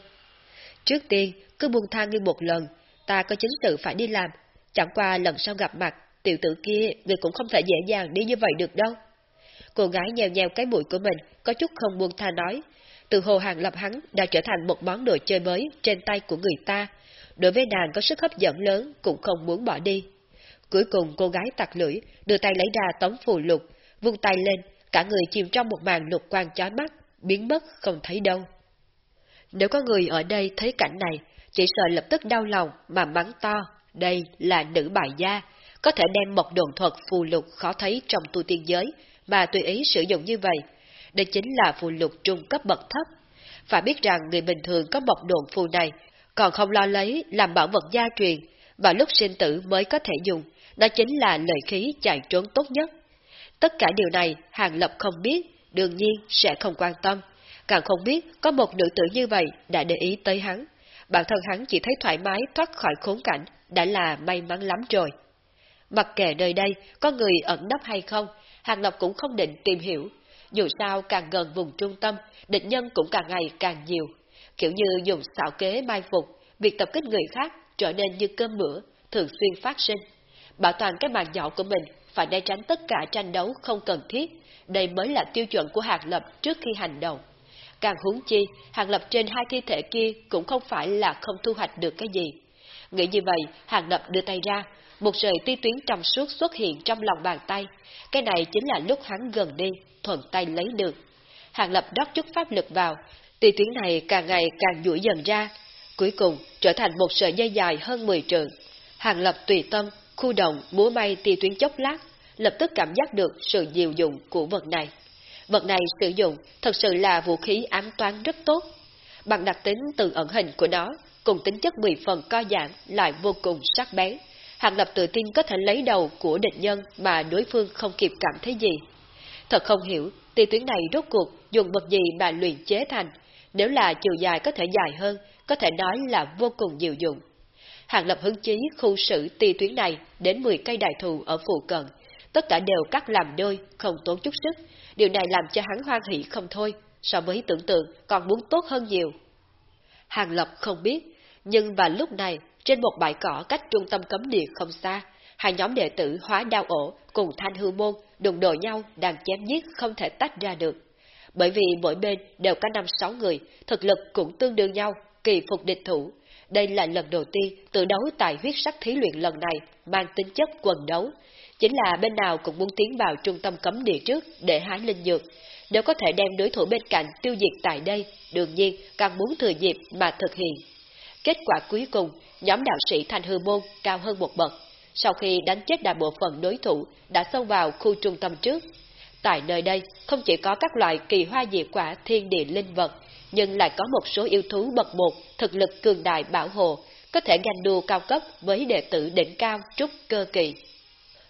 Trước tiên, cứ buông tha ngươi một lần, ta có chính sự phải đi làm, chẳng qua lần sau gặp mặt, tiểu tử kia người cũng không thể dễ dàng đi như vậy được đâu. Cô gái nhèo nhèo cái mũi của mình, có chút không buông tha nói, từ hồ hàng lập hắn đã trở thành một món đồ chơi mới trên tay của người ta, đối với nàng có sức hấp dẫn lớn cũng không muốn bỏ đi. Cuối cùng cô gái tặc lưỡi, đưa tay lấy ra tấm phù lục, vung tay lên, cả người chìm trong một màn lục quang chói mắt, biến mất không thấy đâu. Nếu có người ở đây thấy cảnh này, chỉ sợ lập tức đau lòng mà mắng to, đây là nữ bại gia, có thể đem một đồn thuật phù lục khó thấy trong tu tiên giới, mà tùy ý sử dụng như vậy. Đây chính là phù lục trung cấp bậc thấp. Phải biết rằng người bình thường có một đồn phù này, còn không lo lấy làm bảo vật gia truyền, và lúc sinh tử mới có thể dùng, đó chính là lợi khí chạy trốn tốt nhất. Tất cả điều này Hàng Lập không biết, đương nhiên sẽ không quan tâm, càng không biết có một nữ tử như vậy đã để ý tới hắn. Bản thân hắn chỉ thấy thoải mái thoát khỏi khốn cảnh, đã là may mắn lắm rồi. Mặc kệ nơi đây có người ẩn nấp hay không, Hàng Lập cũng không định tìm hiểu. Dù sao càng gần vùng trung tâm, địch nhân cũng càng ngày càng nhiều. Kiểu như dùng xạo kế mai phục, việc tập kích người khác trở nên như cơm bữa, thường xuyên phát sinh. Bảo toàn cái mạng nhỏ của mình phải né tránh tất cả tranh đấu không cần thiết, đây mới là tiêu chuẩn của Hàng Lập trước khi hành động. Càng huống chi, Hàng Lập trên hai thi thể kia cũng không phải là không thu hoạch được cái gì. Nghĩ như vậy, Hàng Lập đưa tay ra, một sợi ti tuyến trong suốt xuất hiện trong lòng bàn tay. Cái này chính là lúc hắn gần đi, thuận tay lấy được. Hàng Lập đót chút pháp lực vào, ti tuyến này càng ngày càng duỗi dần ra, cuối cùng trở thành một sợi dây dài hơn 10 trượng. Hàng Lập tùy tâm, khu động, múa may ti tuyến chốc lát, lập tức cảm giác được sự diệu dụng của vật này. Vật này sử dụng thật sự là vũ khí ám toán rất tốt. Bằng đặc tính từ ẩn hình của nó, cùng tính chất 10 phần co giãn lại vô cùng sắc bén. Hàng Lập tự tin có thể lấy đầu của địch nhân mà đối phương không kịp cảm thấy gì. Thật không hiểu, tỷ tuyến này rốt cuộc dùng vật gì mà luyện chế thành, nếu là chiều dài có thể dài hơn, có thể nói là vô cùng nhiều dụng. Hàng Lập hứng chí khu sử ti tuyến này đến 10 cây đại thù ở phụ cận, tất cả đều cắt làm đôi, không tốn chút sức, điều này làm cho hắn hoan hỷ không thôi, so với tưởng tượng còn muốn tốt hơn nhiều. Hàng Lập không biết, nhưng vào lúc này, trên một bãi cỏ cách trung tâm cấm địa không xa, hai nhóm đệ tử hóa đao ổ cùng thanh hư môn đụng độ nhau đang chém giết không thể tách ra được. Bởi vì mỗi bên đều có năm sáu người, thực lực cũng tương đương nhau, kỳ phục địch thủ. Đây là lần đầu tiên tự đấu tại huyết sắc thí luyện lần này mang tính chất quần đấu, chính là bên nào cũng muốn tiến vào trung tâm cấm địa trước để hái linh dược. Nếu có thể đem đối thủ bên cạnh tiêu diệt tại đây, đương nhiên càng muốn thừa dịp mà thực hiện. Kết quả cuối cùng, nhóm đạo sĩ thành hư môn cao hơn một bậc. Sau khi đánh chết đại bộ phận đối thủ, đã xông vào khu trung tâm trước. Tại nơi đây, không chỉ có các loại kỳ hoa dị quả thiên địa linh vật, nhưng lại có một số yêu thú bậc một, thực lực cường đại bảo hộ, có thể ganh đua cao cấp với đệ tử đỉnh cao trúc cơ kỳ.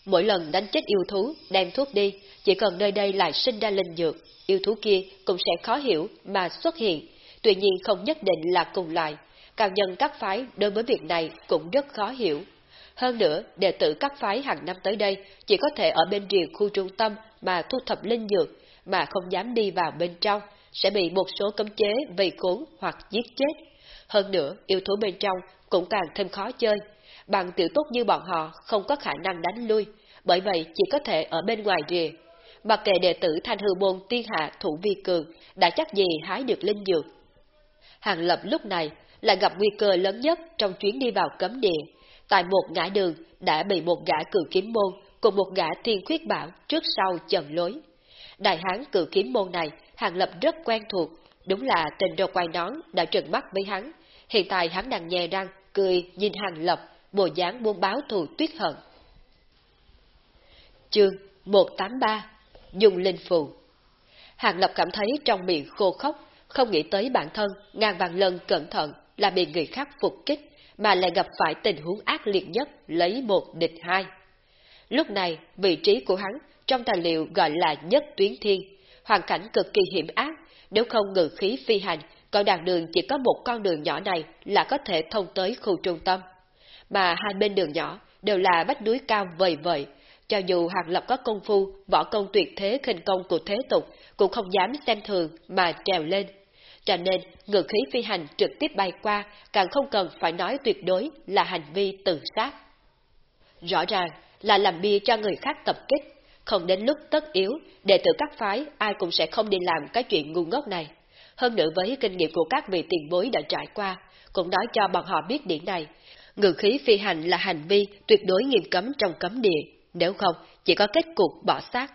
Mỗi lần đánh chết yêu thú, đem thuốc đi, chỉ cần nơi đây lại sinh ra linh dược, yêu thú kia cũng sẽ khó hiểu mà xuất hiện, tuy nhiên không nhất định là cùng loại. Cao nhân các phái đối với việc này cũng rất khó hiểu. Hơn nữa, đệ tử các phái hàng năm tới đây chỉ có thể ở bên rìa khu trung tâm mà thu thập linh dược, mà không dám đi vào bên trong, sẽ bị một số cấm chế vây khốn hoặc giết chết. Hơn nữa, yêu thú bên trong cũng càng thêm khó chơi. Bằng tiểu tốt như bọn họ không có khả năng đánh lui, bởi vậy chỉ có thể ở bên ngoài rìa. Mặc kệ đệ tử thanh hư môn tiên hạ thủ vi cường, đã chắc gì hái được linh dược. Hàng lập lúc này là gặp nguy cơ lớn nhất trong chuyến đi vào cấm địa. Tại một ngã đường đã bị một gã cử kiếm môn cùng một gã thiên khuyết bảo trước sau chần lối. Đại hán cử kiếm môn này, Hàng Lập rất quen thuộc, đúng là tình đồ quay nón đã trừng mắt với hắn. Hiện tại hắn đang nhè răng, cười nhìn Hàng Lập, bộ dáng buôn báo thù tuyết hận. Chương 183 Dùng linh phù Hàng Lập cảm thấy trong miệng khô khốc, không nghĩ tới bản thân ngàn vàng lần cẩn thận là bị người khác phục kích, mà lại gặp phải tình huống ác liệt nhất lấy một địch hai. Lúc này, vị trí của hắn trong tài liệu gọi là nhất tuyến thiên, hoàn cảnh cực kỳ hiểm ác, nếu không ngự khí phi hành, còn đàn đường chỉ có một con đường nhỏ này là có thể thông tới khu trung tâm. Mà hai bên đường nhỏ đều là vách núi cao vời vời, cho dù Hàng Lập có công phu, võ công tuyệt thế khinh công của thế tục, cũng không dám xem thường mà trèo lên. Cho nên, ngự khí phi hành trực tiếp bay qua, càng không cần phải nói tuyệt đối là hành vi tự sát. Rõ ràng là làm bia cho người khác tập kích, không đến lúc tất yếu, đệ tử các phái ai cũng sẽ không đi làm cái chuyện ngu ngốc này. Hơn nữa với kinh nghiệm của các vị tiền bối đã trải qua, cũng nói cho bọn họ biết điểm này. Ngự khí phi hành là hành vi tuyệt đối nghiêm cấm trong cấm địa, nếu không chỉ có kết cục bỏ xác.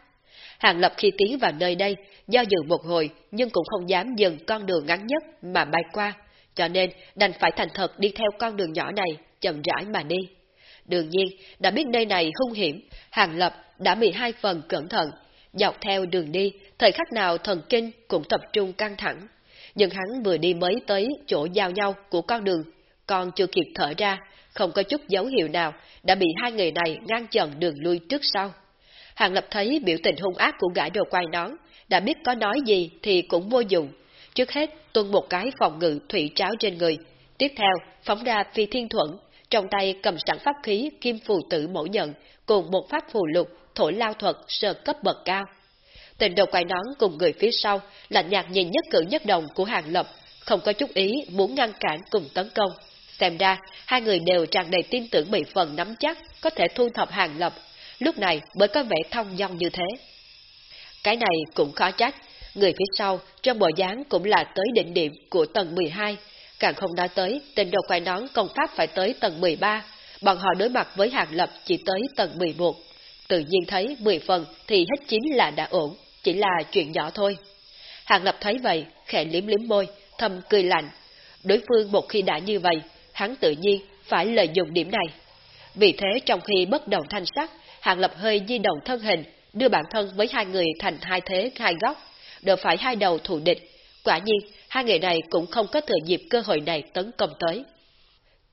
Hàng Lập khi tiến vào nơi đây, do dự một hồi nhưng cũng không dám dừng con đường ngắn nhất mà bay qua, cho nên đành phải thành thật đi theo con đường nhỏ này, chậm rãi mà đi. Đương nhiên, đã biết nơi này hung hiểm, Hàng Lập đã 12 phần cẩn thận, dọc theo đường đi, thời khắc nào thần kinh cũng tập trung căng thẳng. Nhưng hắn vừa đi mới tới chỗ giao nhau của con đường, còn chưa kịp thở ra, không có chút dấu hiệu nào, đã bị hai người này ngăn chặn đường lui trước sau. Hàng Lập thấy biểu tình hung ác của gã đồ quay nón, đã biết có nói gì thì cũng vô dụng. Trước hết, tuân một cái phòng ngự thủy tráo trên người. Tiếp theo, phóng ra phi thiên thuẫn, trong tay cầm sẵn pháp khí kim phù tử mẫu nhận, cùng một pháp phù lục thổi lao thuật sơ cấp bậc cao. Tình đầu quay nón cùng người phía sau là nhạt nhìn nhất cử nhất động của Hàng Lập, không có chút ý muốn ngăn cản cùng tấn công. Xem ra, hai người đều tràn đầy tin tưởng bị phần nắm chắc có thể thu thập Hàng Lập, lúc này mới có vẻ thông dong như thế. Cái này cũng khó trách, người phía sau trong bộ dáng cũng là tới đỉnh điểm của tầng 12, càng không nói tới tên đầu quay nón công pháp phải tới tầng 13, bọn họ đối mặt với Hàng Lập chỉ tới tầng 11 tự nhiên thấy 10 phần thì hết chín là đã ổn, chỉ là chuyện nhỏ thôi. Hàng Lập thấy vậy, khẽ liếm liếm môi, thầm cười lạnh. Đối phương một khi đã như vậy, hắn tự nhiên phải lợi dụng điểm này. Vì thế trong khi bất đồng thanh sắc, Hàng Lập hơi di động thân hình, đưa bản thân với hai người thành hai thế hai góc, đỡ phải hai đầu thủ địch. Quả nhiên, hai người này cũng không có thừa dịp cơ hội này tấn công tới.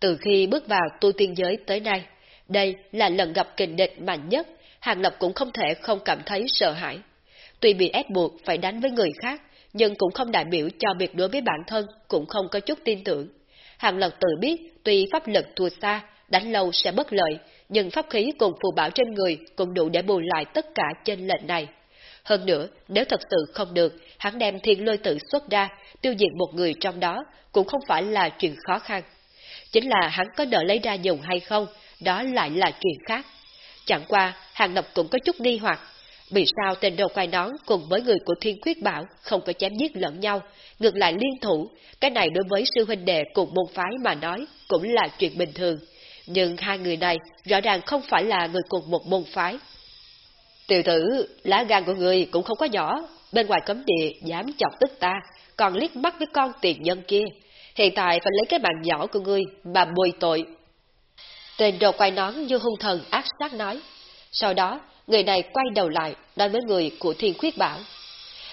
Từ khi bước vào tu tiên giới tới nay, đây là lần gặp kình địch mạnh nhất Hàng Lập cũng không thể không cảm thấy sợ hãi. Tuy bị ép buộc phải đánh với người khác, nhưng cũng không đại biểu cho việc đối với bản thân cũng không có chút tin tưởng. Hàng Lập tự biết tuy pháp lực thua xa, đánh lâu sẽ bất lợi, nhưng pháp khí cùng phù bảo trên người cũng đủ để bù lại tất cả trên lệnh này. Hơn nữa, nếu thật sự không được, hắn đem thiên lôi tự xuất ra, tiêu diệt một người trong đó, cũng không phải là chuyện khó khăn. Chính là hắn có nợ lấy ra dùng hay không, đó lại là chuyện khác. Chẳng qua, Hàng Lập cũng có chút nghi hoặc. Vì sao tên đầu quai nón cùng với người của Thiên quyết Bảo không có chém giết lẫn nhau, ngược lại liên thủ, cái này đối với sư huynh đệ cùng môn phái mà nói cũng là chuyện bình thường. Nhưng hai người này rõ ràng không phải là người cùng một môn phái. Tiểu tử, lá gan của người cũng không có nhỏ, bên ngoài cấm địa dám chọc tức ta, còn liếc mắt với con tiền nhân kia. Hiện tại phải lấy cái bàn nhỏ của ngươi mà bồi tội Tên đầu quay nón như hung thần ác sát nói. Sau đó, người này quay đầu lại, nói với người của thiên khuyết bảo.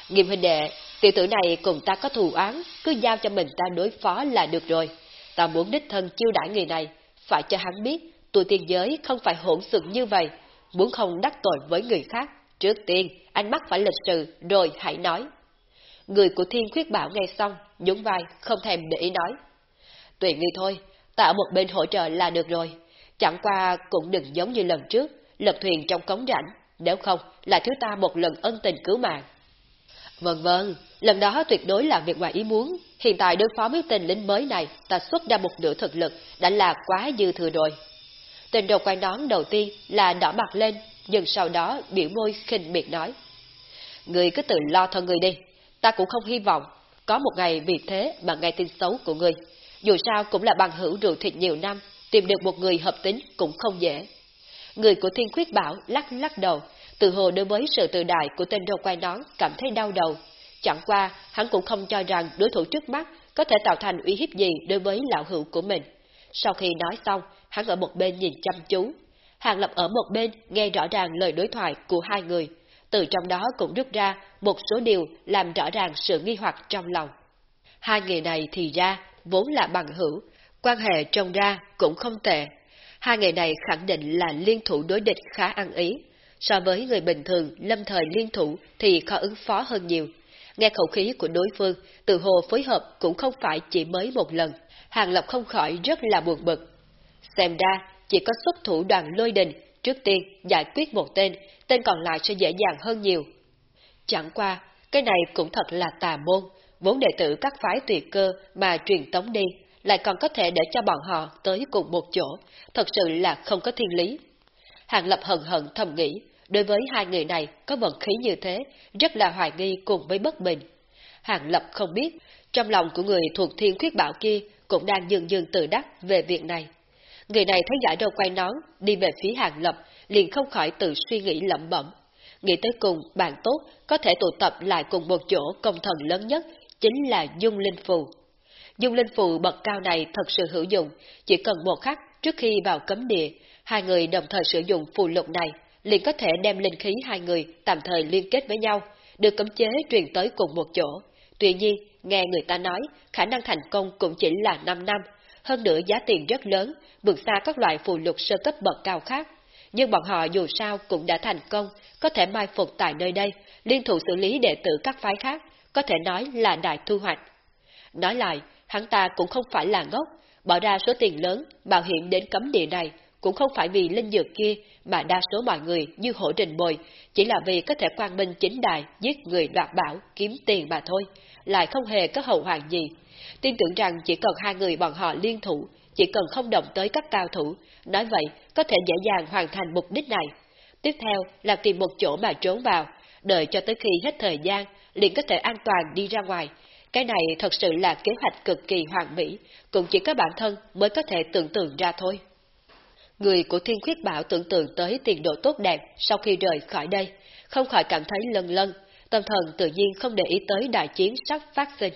Nghiêm huynh đệ, tiểu tử này cùng ta có thù án, cứ giao cho mình ta đối phó là được rồi. Ta muốn đích thân chiêu đãi người này, phải cho hắn biết, tuổi tiên giới không phải hỗn xược như vậy, muốn không đắc tội với người khác. Trước tiên, anh mắt phải lịch sự, rồi hãy nói. Người của thiên khuyết bảo nghe xong, nhún vai, không thèm để ý nói. Tùy ngươi thôi, ta ở một bên hỗ trợ là được rồi. Chẳng qua cũng đừng giống như lần trước, lật thuyền trong cống rãnh, nếu không là thiếu ta một lần ân tình cứu mạng. Vâng vâng, lần đó tuyệt đối là việc ngoài ý muốn, hiện tại đối phó với tên lính mới này, ta xuất ra một nửa thực lực, đã là quá dư thừa rồi. Tên đầu quay nón đầu tiên là đỏ mặt lên, nhưng sau đó biểu môi khinh miệt nói. Người cứ tự lo thân người đi, ta cũng không hy vọng có một ngày vì thế mà nghe tin xấu của người. Dù sao cũng là bằng hữu rượu thịt nhiều năm, tìm được một người hợp tính cũng không dễ. Người của Thiên Khuyết Bảo lắc lắc đầu, từ hồ đối với sự tự đại của tên đầu quay nón cảm thấy đau đầu. Chẳng qua, hắn cũng không cho rằng đối thủ trước mắt có thể tạo thành uy hiếp gì đối với lão hữu của mình. Sau khi nói xong, hắn ở một bên nhìn chăm chú. Hàng Lập ở một bên nghe rõ ràng lời đối thoại của hai người, từ trong đó cũng rút ra một số điều làm rõ ràng sự nghi hoặc trong lòng. Hai người này thì ra, vốn là bằng hữu, quan hệ trông ra cũng không tệ. Hai người này khẳng định là liên thủ đối địch khá ăn ý. So với người bình thường lâm thời liên thủ thì khó ứng phó hơn nhiều. Nghe khẩu khí của đối phương, từ hồ phối hợp cũng không phải chỉ mới một lần. Hàng Lập không khỏi rất là buồn bực. Xem ra, chỉ có xuất thủ đoàn lôi đình, trước tiên giải quyết một tên, tên còn lại sẽ dễ dàng hơn nhiều. Chẳng qua, cái này cũng thật là tà môn, vốn đệ tử các phái tuyệt cơ mà truyền tống đi, lại còn có thể để cho bọn họ tới cùng một chỗ, thật sự là không có thiên lý. Hàng Lập hận hận thầm nghĩ, đối với hai người này có vận khí như thế, rất là hoài nghi cùng với bất bình. Hàng Lập không biết, trong lòng của người thuộc thiên khuyết bảo kia cũng đang dường dường tự đắc về việc này. Người này thấy giải đầu quay nón, đi về phía Hàng Lập, liền không khỏi tự suy nghĩ lẩm bẩm. Nghĩ tới cùng, bạn tốt có thể tụ tập lại cùng một chỗ công thần lớn nhất, chính là Dung Linh Phù. Dung Linh Phù bậc cao này thật sự hữu dụng, chỉ cần một khắc trước khi vào cấm địa, hai người đồng thời sử dụng phù lục này, liền có thể đem linh khí hai người tạm thời liên kết với nhau, được cấm chế truyền tới cùng một chỗ. Tuy nhiên, nghe người ta nói, khả năng thành công cũng chỉ là 5 năm, hơn nữa giá tiền rất lớn, vượt xa các loại phù lục sơ cấp bậc cao khác. Nhưng bọn họ dù sao cũng đã thành công, có thể mai phục tại nơi đây, liên thủ xử lý đệ tử các phái khác, có thể nói là đại thu hoạch. Nói lại, hắn ta cũng không phải là ngốc, bỏ ra số tiền lớn, bảo hiểm đến cấm địa này, cũng không phải vì linh dược kia, mà đa số mọi người như hổ trình bồi, chỉ là vì có thể quang minh chính đại, giết người đoạt bảo, kiếm tiền mà thôi, lại không hề có hậu hoàng gì. Tin tưởng rằng chỉ cần hai người bọn họ liên thủ, chỉ cần không động tới các cao thủ, nói vậy có thể dễ dàng hoàn thành mục đích này. Tiếp theo là tìm một chỗ mà trốn vào, đợi cho tới khi hết thời gian, liền có thể an toàn đi ra ngoài. Cái này thật sự là kế hoạch cực kỳ hoàn mỹ, cũng chỉ có bản thân mới có thể tưởng tượng ra thôi. Người của Thiên Khuyết Bảo tưởng tượng tới tiền độ tốt đẹp sau khi rời khỏi đây, không khỏi cảm thấy lân lân, tâm thần tự nhiên không để ý tới đại chiến sắp phát sinh.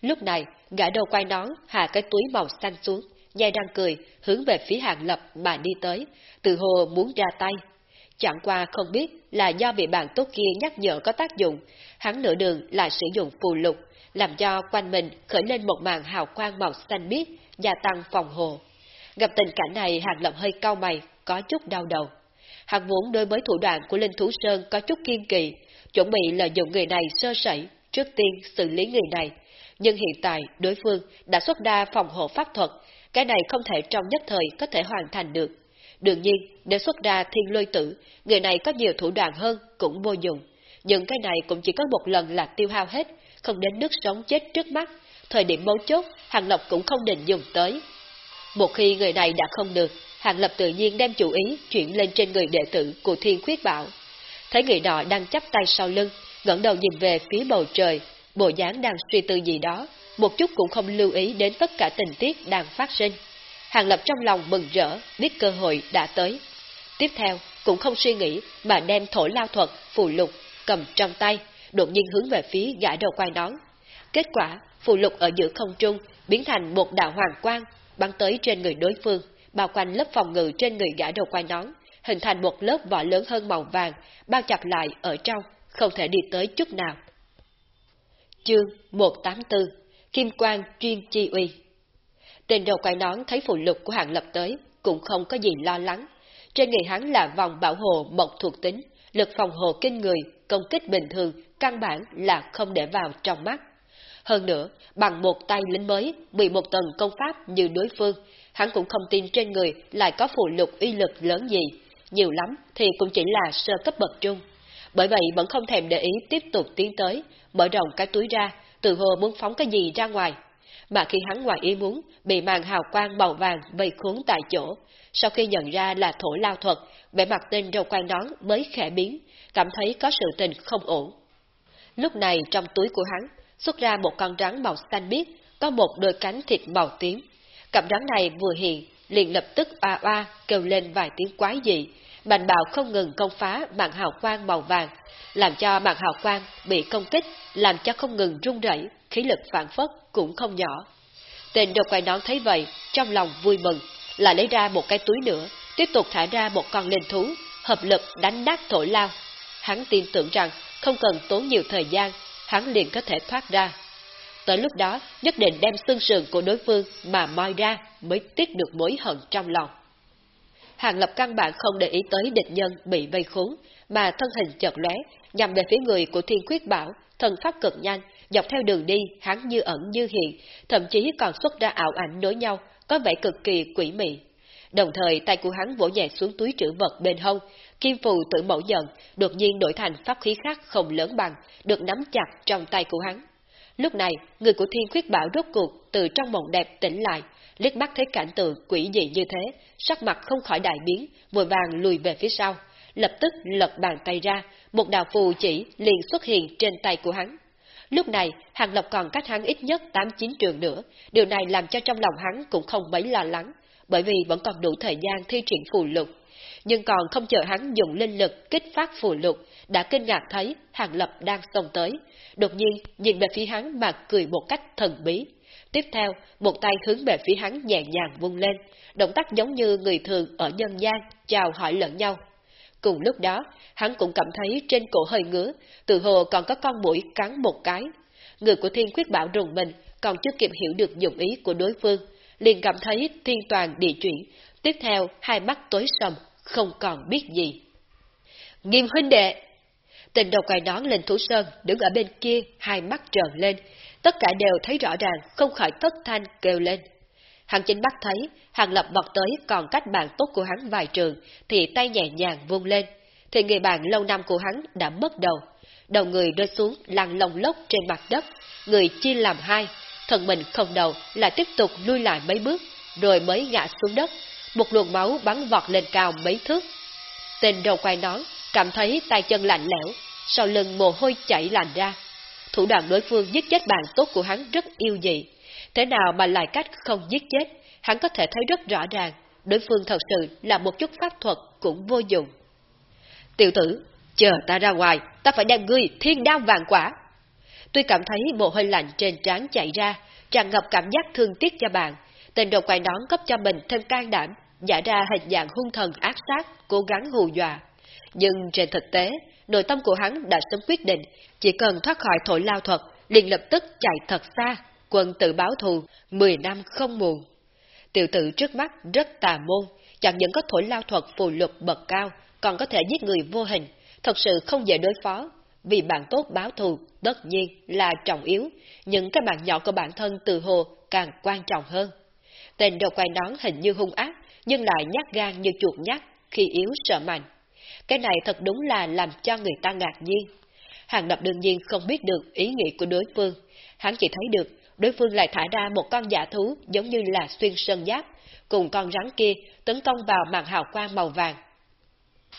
Lúc này, gã đầu quay nón hạ cái túi màu xanh xuống, nhai răng cười, hướng về phía hàng lập mà đi tới, từ hồ muốn ra tay. Chẳng qua không biết là do vị bạn tốt kia nhắc nhở có tác dụng, hắn nửa đường lại sử dụng phù lục, làm cho quanh mình khởi lên một màn hào quang màu xanh biếc, gia tăng phòng hồ. Gặp tình cảnh này Hàng Lập hơi cau mày, có chút đau đầu. Hàng vốn đối với thủ đoạn của Linh Thú Sơn có chút kiên kỳ, chuẩn bị lợi dụng người này sơ sẩy, trước tiên xử lý người này. Nhưng hiện tại đối phương đã xuất đa phòng hộ pháp thuật, cái này không thể trong nhất thời có thể hoàn thành được. Đương nhiên, nếu xuất ra thiên lôi tử, người này có nhiều thủ đoạn hơn cũng vô dụng. Nhưng cái này cũng chỉ có một lần là tiêu hao hết, không đến nước sống chết trước mắt. Thời điểm mấu chốt, Hàng Lộc cũng không định dùng tới. Một khi người này đã không được, Hàng Lập tự nhiên đem chủ ý chuyển lên trên người đệ tử của Thiên Khuyết Bảo. Thấy người nọ đang chắp tay sau lưng, ngẩng đầu nhìn về phía bầu trời, bộ dáng đang suy tư gì đó, một chút cũng không lưu ý đến tất cả tình tiết đang phát sinh. Hàng Lập trong lòng mừng rỡ, biết cơ hội đã tới. Tiếp theo, cũng không suy nghĩ mà đem thổ lao thuật, phù lục, cầm trong tay, đột nhiên hướng về phía gã đầu quai nón. Kết quả, phù lục ở giữa không trung biến thành một đạo hoàng quang, bắn tới trên người đối phương, bao quanh lớp phòng ngự trên người gã đầu quay nón, hình thành một lớp vỏ lớn hơn màu vàng, bao chặt lại ở trong, không thể đi tới chút nào. Chương 184 Kim Quang Chuyên Chi Uy Tên đầu quay nón thấy phụ lục của hạng lập tới, cũng không có gì lo lắng. Trên người hắn là vòng bảo hộ mộc thuộc tính, lực phòng hộ kinh người, công kích bình thường, căn bản là không để vào trong mắt. Hơn nữa, bằng một tay lính mới, bị một tầng công pháp như đối phương, hắn cũng không tin trên người lại có phụ lục uy lực lớn gì, nhiều lắm thì cũng chỉ là sơ cấp bậc trung. Bởi vậy vẫn không thèm để ý tiếp tục tiến tới, mở rộng cái túi ra, từ hồ muốn phóng cái gì ra ngoài. Mà khi hắn ngoài ý muốn, bị màn hào quang màu vàng vây khốn tại chỗ, sau khi nhận ra là thổ lao thuật, vẻ mặt tên râu quan nón mới khẽ biến, cảm thấy có sự tình không ổn. Lúc này trong túi của hắn xuất ra một con rắn màu xanh biếc, có một đôi cánh thịt màu tím. Cặp rắn này vừa hiện, liền lập tức oa oa kêu lên vài tiếng quái dị, mạnh bạo không ngừng công phá mạng hào quang màu vàng, làm cho mạng hào quang bị công kích, làm cho không ngừng rung rẩy, khí lực phản phất cũng không nhỏ. Tên độc quay nón thấy vậy, trong lòng vui mừng, lại lấy ra một cái túi nữa, tiếp tục thả ra một con linh thú, hợp lực đánh nát thổi lao. Hắn tin tưởng rằng không cần tốn nhiều thời gian, hắn liền có thể thoát ra. Tới lúc đó, nhất định đem xương sườn của đối phương mà moi ra mới tiết được mối hận trong lòng. Hàng lập căn bản không để ý tới địch nhân bị vây khốn, mà thân hình chợt lóe, nhằm về phía người của thiên quyết bảo, thần pháp cực nhanh, dọc theo đường đi, hắn như ẩn như hiện, thậm chí còn xuất ra ảo ảnh nối nhau, có vẻ cực kỳ quỷ mị. Đồng thời tay của hắn vỗ nhẹ xuống túi trữ vật bên hông, kim phù tự mẫu giận, đột nhiên đổi thành pháp khí khác không lớn bằng, được nắm chặt trong tay của hắn. Lúc này, người của thiên khuyết bảo rốt cuộc từ trong mộng đẹp tỉnh lại, liếc mắt thấy cảnh tượng quỷ dị như thế, sắc mặt không khỏi đại biến, vội vàng lùi về phía sau, lập tức lật bàn tay ra, một đạo phù chỉ liền xuất hiện trên tay của hắn. Lúc này, Hàng Lập còn cách hắn ít nhất 8-9 trường nữa, điều này làm cho trong lòng hắn cũng không mấy lo lắng, bởi vì vẫn còn đủ thời gian thi triển phù lục. Nhưng còn không chờ hắn dùng linh lực kích phát phù lục, đã kinh ngạc thấy Hàng Lập đang xông tới, đột nhiên nhìn về phía hắn mà cười một cách thần bí. Tiếp theo, một tay hướng về phía hắn nhẹ nhàng vung lên, động tác giống như người thường ở nhân gian chào hỏi lẫn nhau. Cùng lúc đó, hắn cũng cảm thấy trên cổ hơi ngứa, từ hồ còn có con mũi cắn một cái. Người của thiên quyết bảo rùng mình còn chưa kịp hiểu được dụng ý của đối phương, liền cảm thấy thiên toàn địa chuyển, tiếp theo hai mắt tối sầm, không còn biết gì. Nghiêm huynh đệ! Tình đầu quài nón lên thủ sơn, đứng ở bên kia, hai mắt trợn lên, tất cả đều thấy rõ ràng, không khỏi thất thanh kêu lên. Hàng chính bắt thấy, hàng lập bật tới còn cách bàn tốt của hắn vài trường, thì tay nhẹ nhàng vung lên, thì người bạn lâu năm của hắn đã mất đầu. Đầu người rơi xuống lăn lồng lốc trên mặt đất, người chia làm hai, thần mình không đầu lại tiếp tục lui lại mấy bước, rồi mới ngã xuống đất, một luồng máu bắn vọt lên cao mấy thước. Tên đầu quay nón, cảm thấy tay chân lạnh lẽo, sau lưng mồ hôi chảy lành ra. Thủ đoạn đối phương giết chết bạn tốt của hắn rất yêu dị, thế nào mà lại cách không giết chết, hắn có thể thấy rất rõ ràng, đối phương thật sự là một chút pháp thuật cũng vô dụng. Tiểu tử, chờ ta ra ngoài, ta phải đem ngươi thiên đao vàng quả. Tuy cảm thấy mồ hôi lạnh trên trán chạy ra, tràn ngập cảm giác thương tiếc cho bạn, tên đầu quay nón cấp cho mình thêm can đảm, giả ra hình dạng hung thần ác sát, cố gắng hù dọa. Nhưng trên thực tế, nội tâm của hắn đã sớm quyết định, chỉ cần thoát khỏi thổi lao thuật, liền lập tức chạy thật xa, quân tự báo thù, 10 năm không muộn. Tiểu tử trước mắt rất tà môn, chẳng những có thổi lao thuật phù lục bậc cao, còn có thể giết người vô hình, thật sự không dễ đối phó. Vì bạn tốt báo thù, tất nhiên là trọng yếu, nhưng cái bạn nhỏ của bản thân từ hồ càng quan trọng hơn. Tên đầu quay nón hình như hung ác, nhưng lại nhát gan như chuột nhát, khi yếu sợ mạnh. Cái này thật đúng là làm cho người ta ngạc nhiên. Hàng Lập đương nhiên không biết được ý nghĩ của đối phương, hắn chỉ thấy được đối phương lại thả ra một con giả thú giống như là xuyên sơn giáp, cùng con rắn kia tấn công vào màn hào quang màu vàng.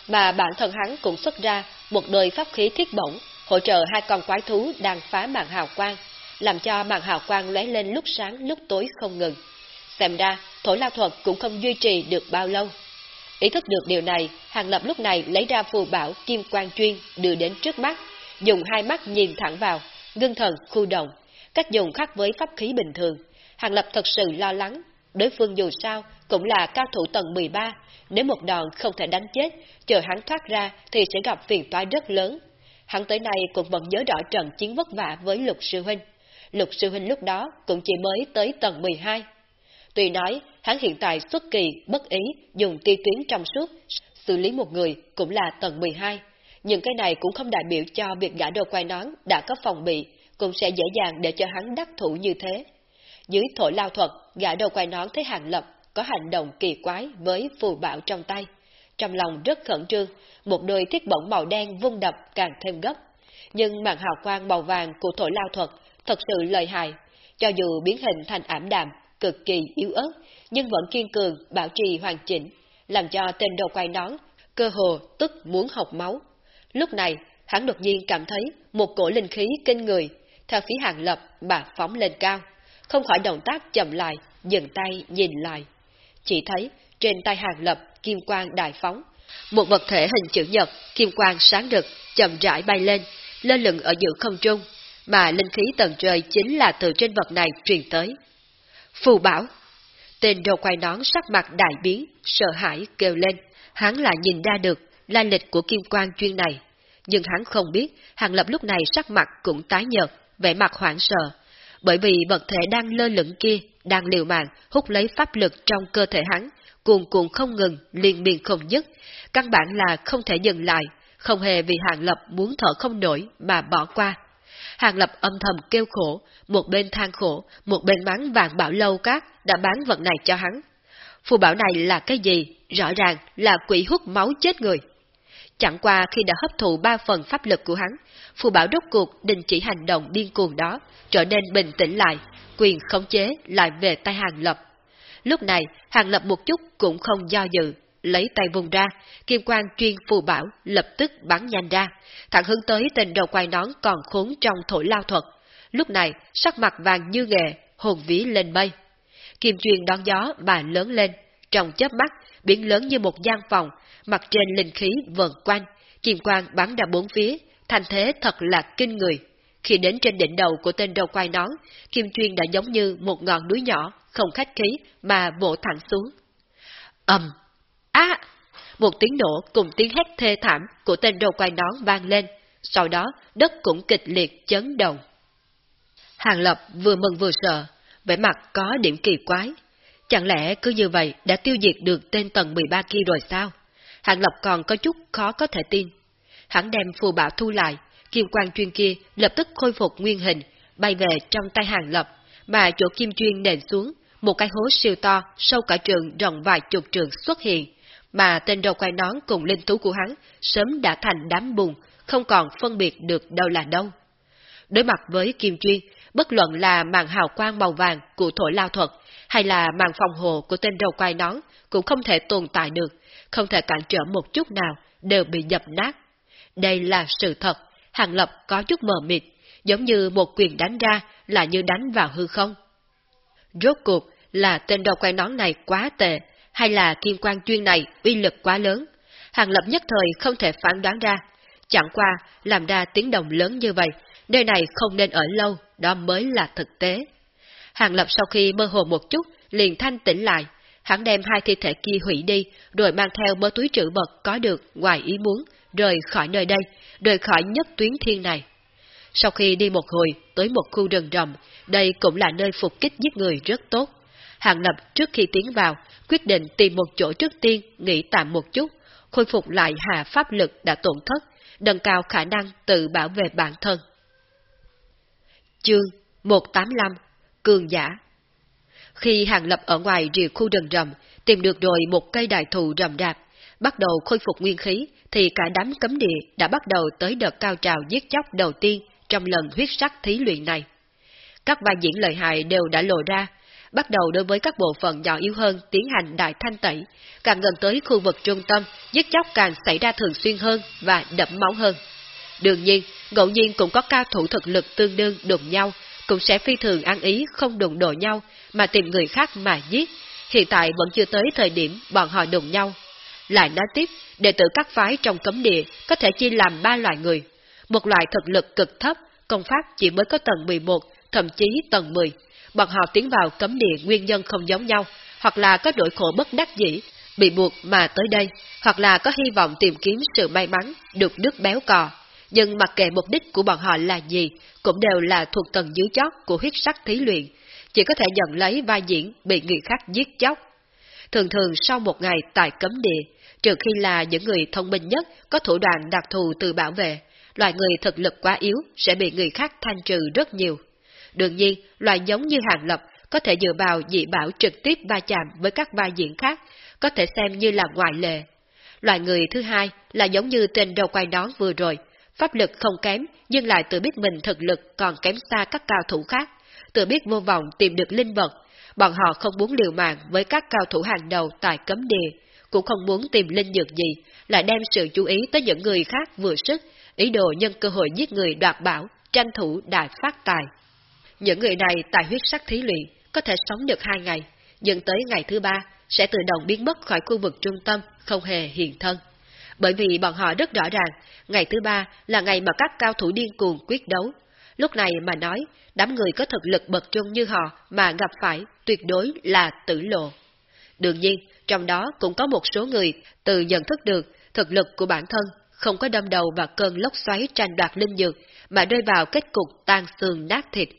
Mà bản thân hắn cũng xuất ra một đôi pháp khí thiết bổng, hỗ trợ hai con quái thú đang phá màn hào quang, làm cho màn hào quang lóe lên lúc sáng lúc tối không ngừng. Xem ra, thổ lao thuật cũng không duy trì được bao lâu. Ý thức được điều này, Hàng Lập lúc này lấy ra phù bảo kim quang chuyên đưa đến trước mắt, dùng hai mắt nhìn thẳng vào, ngưng thần khu động, cách dùng khác với pháp khí bình thường. Hàng Lập thật sự lo lắng, đối phương dù sao cũng là cao thủ tầng 13, nếu một đòn không thể đánh chết, chờ hắn thoát ra thì sẽ gặp phiền toái rất lớn. Hắn tới nay cũng vẫn nhớ rõ trận chiến vất vả với Lục Sư Huynh. Lục Sư Huynh lúc đó cũng chỉ mới tới tầng 12. Tuy nói, hắn hiện tại xuất kỳ, bất ý, dùng ti tuyến trong suốt, xử lý một người cũng là tầng 12. Nhưng cái này cũng không đại biểu cho việc gã đồ quay nón đã có phòng bị, cũng sẽ dễ dàng để cho hắn đắc thủ như thế. Dưới thổi lao thuật, gã đầu quay nón thấy hàng lập có hành động kỳ quái với phù bảo trong tay. Trong lòng rất khẩn trương, một đôi thiết bổng màu đen vung đập càng thêm gấp. Nhưng màn hào quang màu vàng của thổi lao thuật thật sự lợi hại, cho dù biến hình thành ảm đạm, cực kỳ yếu ớt, nhưng vẫn kiên cường, bảo trì hoàn chỉnh, làm cho tên đầu quay nón, cơ hồ tức muốn học máu. Lúc này, hắn đột nhiên cảm thấy một cổ linh khí kinh người, theo phía hàng lập mà phóng lên cao, không khỏi động tác chậm lại, dừng tay nhìn lại. Chỉ thấy trên tay hàng lập kim quang đại phóng, một vật thể hình chữ nhật, kim quang sáng rực, chậm rãi bay lên, lơ lửng ở giữa không trung, mà linh khí tầng trời chính là từ trên vật này truyền tới. Phù bảo Tên đầu quay nón sắc mặt đại biến, sợ hãi kêu lên, hắn lại nhìn ra được la lịch của kim quang chuyên này. Nhưng hắn không biết, hàng lập lúc này sắc mặt cũng tái nhợt, vẻ mặt hoảng sợ, bởi vì vật thể đang lơ lửng kia, đang liều mạng hút lấy pháp lực trong cơ thể hắn, cuồn cuộn không ngừng, liên miên không dứt, căn bản là không thể dừng lại, không hề vì Hàng Lập muốn thở không nổi mà bỏ qua. Hàng Lập âm thầm kêu khổ, một bên than khổ, một bên mắng vàng bảo lâu cát đã bán vật này cho hắn. Phù bảo này là cái gì? Rõ ràng là quỷ hút máu chết người. Chẳng qua khi đã hấp thụ ba phần pháp lực của hắn, phù bảo đốt cuộc đình chỉ hành động điên cuồng đó, trở nên bình tĩnh lại, quyền khống chế lại về tay Hàng Lập. Lúc này, Hàng Lập một chút cũng không do dự, lấy tay vùng ra, kim quang chuyên phù bảo lập tức bắn nhanh ra, thẳng hướng tới tên đầu quai nón còn khốn trong thổi lao thuật. Lúc này, sắc mặt vàng như nghệ, hồn ví lên mây. Kim truyền đón gió mà lớn lên, trong chớp mắt, biến lớn như một gian phòng, mặt trên linh khí vần quanh, kim quang bắn ra bốn phía, thành thế thật là kinh người. Khi đến trên đỉnh đầu của tên đầu quai nón, kim truyền đã giống như một ngọn núi nhỏ, không khách khí mà vỗ thẳng xuống. ầm, á! một tiếng nổ cùng tiếng hét thê thảm của tên đầu quay nón vang lên, sau đó đất cũng kịch liệt chấn động. Hàng Lập vừa mừng vừa sợ, vẻ mặt có điểm kỳ quái. Chẳng lẽ cứ như vậy đã tiêu diệt được tên tầng 13 kia rồi sao? Hàng Lập còn có chút khó có thể tin. Hắn đem phù bảo thu lại, kim quang chuyên kia lập tức khôi phục nguyên hình, bay về trong tay Hàng Lập, mà chỗ kim chuyên nền xuống, một cái hố siêu to, sâu cả trường rộng vài chục trường xuất hiện, mà tên đầu quay nón cùng linh thú của hắn sớm đã thành đám bùn, không còn phân biệt được đâu là đâu. Đối mặt với kim chuyên, bất luận là màn hào quang màu vàng của thổi lao thuật, hay là màn phòng hộ của tên đầu quay nón, cũng không thể tồn tại được, không thể cản trở một chút nào, đều bị dập nát. Đây là sự thật, Hàng Lập có chút mờ mịt, giống như một quyền đánh ra là như đánh vào hư không. Rốt cuộc là tên đầu quay nón này quá tệ, hay là kim quan chuyên này uy lực quá lớn. Hàng Lập nhất thời không thể phán đoán ra. Chẳng qua, làm ra tiếng động lớn như vậy, nơi này không nên ở lâu, đó mới là thực tế. Hàng Lập sau khi mơ hồ một chút, liền thanh tỉnh lại, hắn đem hai thi thể kia hủy đi, rồi mang theo mớ túi trữ vật có được ngoài ý muốn, rời khỏi nơi đây, rời khỏi nhất tuyến thiên này. Sau khi đi một hồi, tới một khu rừng rộng, đây cũng là nơi phục kích giết người rất tốt. Hàng Lập trước khi tiến vào, quyết định tìm một chỗ trước tiên nghỉ tạm một chút, khôi phục lại hạ pháp lực đã tổn thất, nâng cao khả năng tự bảo vệ bản thân. Chương 185 Cường Giả Khi Hàng Lập ở ngoài rìa khu rừng rầm, tìm được rồi một cây đại thụ rầm rạp, bắt đầu khôi phục nguyên khí, thì cả đám cấm địa đã bắt đầu tới đợt cao trào giết chóc đầu tiên trong lần huyết sắc thí luyện này. Các vai diễn lợi hại đều đã lộ ra, bắt đầu đối với các bộ phận nhỏ yếu hơn tiến hành đại thanh tẩy, càng gần tới khu vực trung tâm, giết chóc càng xảy ra thường xuyên hơn và đẫm máu hơn. Đương nhiên, ngẫu nhiên cũng có cao thủ thực lực tương đương đụng nhau, cũng sẽ phi thường ăn ý không đụng độ nhau, mà tìm người khác mà giết. Hiện tại vẫn chưa tới thời điểm bọn họ đụng nhau. Lại nói tiếp, đệ tử các phái trong cấm địa có thể chia làm ba loại người. Một loại thực lực cực thấp, công pháp chỉ mới có tầng 11, thậm chí tầng 10. Bọn họ tiến vào cấm địa nguyên nhân không giống nhau, hoặc là có nỗi khổ bất đắc dĩ, bị buộc mà tới đây, hoặc là có hy vọng tìm kiếm sự may mắn, được nước béo cò. Nhưng mặc kệ mục đích của bọn họ là gì, cũng đều là thuộc tầng dưới chót của huyết sắc thí luyện, chỉ có thể nhận lấy vai diễn bị người khác giết chóc. Thường thường sau một ngày tại cấm địa, trừ khi là những người thông minh nhất có thủ đoạn đặc thù từ bảo vệ, loại người thực lực quá yếu sẽ bị người khác thanh trừ rất nhiều. Đương nhiên, loại giống như hàng lập có thể dựa vào dị bảo trực tiếp va chạm với các vai diễn khác, có thể xem như là ngoại lệ. Loại người thứ hai là giống như trên đầu quay nón vừa rồi, pháp lực không kém nhưng lại tự biết mình thực lực còn kém xa các cao thủ khác, tự biết vô vọng tìm được linh vật. Bọn họ không muốn liều mạng với các cao thủ hàng đầu tại cấm địa, cũng không muốn tìm linh dược gì, lại đem sự chú ý tới những người khác vừa sức, ý đồ nhân cơ hội giết người đoạt bảo, tranh thủ đại phát tài. Những người này tại huyết sắc thí luyện có thể sống được hai ngày, nhưng tới ngày thứ ba sẽ tự động biến mất khỏi khu vực trung tâm, không hề hiện thân. Bởi vì bọn họ rất rõ ràng, ngày thứ ba là ngày mà các cao thủ điên cuồng quyết đấu. Lúc này mà nói, đám người có thực lực bậc trung như họ mà gặp phải tuyệt đối là tử lộ. Đương nhiên, trong đó cũng có một số người từ nhận thức được thực lực của bản thân không có đâm đầu vào cơn lốc xoáy tranh đoạt linh dược mà rơi vào kết cục tan xương nát thịt.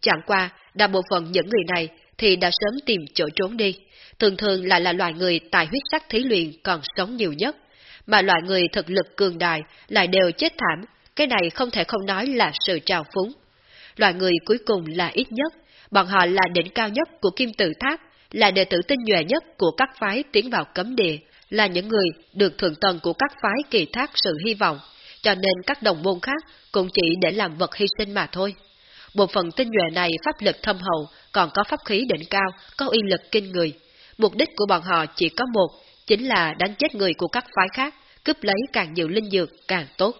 Chẳng qua, đa bộ phận những người này thì đã sớm tìm chỗ trốn đi, thường thường lại là loại người tài huyết sắc thí luyện còn sống nhiều nhất, mà loại người thực lực cường đại lại đều chết thảm, cái này không thể không nói là sự trào phúng. Loại người cuối cùng là ít nhất, bọn họ là đỉnh cao nhất của kim tự tháp, là đệ tử tinh nhuệ nhất của các phái tiến vào cấm địa, là những người được thượng tầng của các phái kỳ thác sự hy vọng, cho nên các đồng môn khác cũng chỉ để làm vật hy sinh mà thôi. Một phần tinh nhuệ này pháp lực thâm hậu, còn có pháp khí đỉnh cao, có uy lực kinh người. Mục đích của bọn họ chỉ có một, chính là đánh chết người của các phái khác, cướp lấy càng nhiều linh dược càng tốt.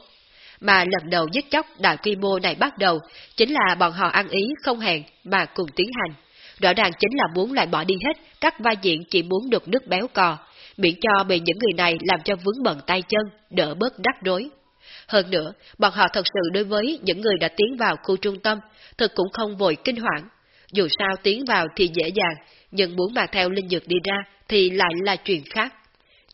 Mà lần đầu giết chóc đại quy mô này bắt đầu, chính là bọn họ ăn ý không hẹn mà cùng tiến hành. Rõ ràng chính là muốn loại bỏ đi hết các vai diện chỉ muốn được nước béo cò, miễn cho bị những người này làm cho vướng bận tay chân, đỡ bớt rắc rối. Hơn nữa, bọn họ thật sự đối với những người đã tiến vào khu trung tâm, thật cũng không vội kinh hoảng. Dù sao tiến vào thì dễ dàng, nhưng muốn mà theo linh dược đi ra thì lại là chuyện khác.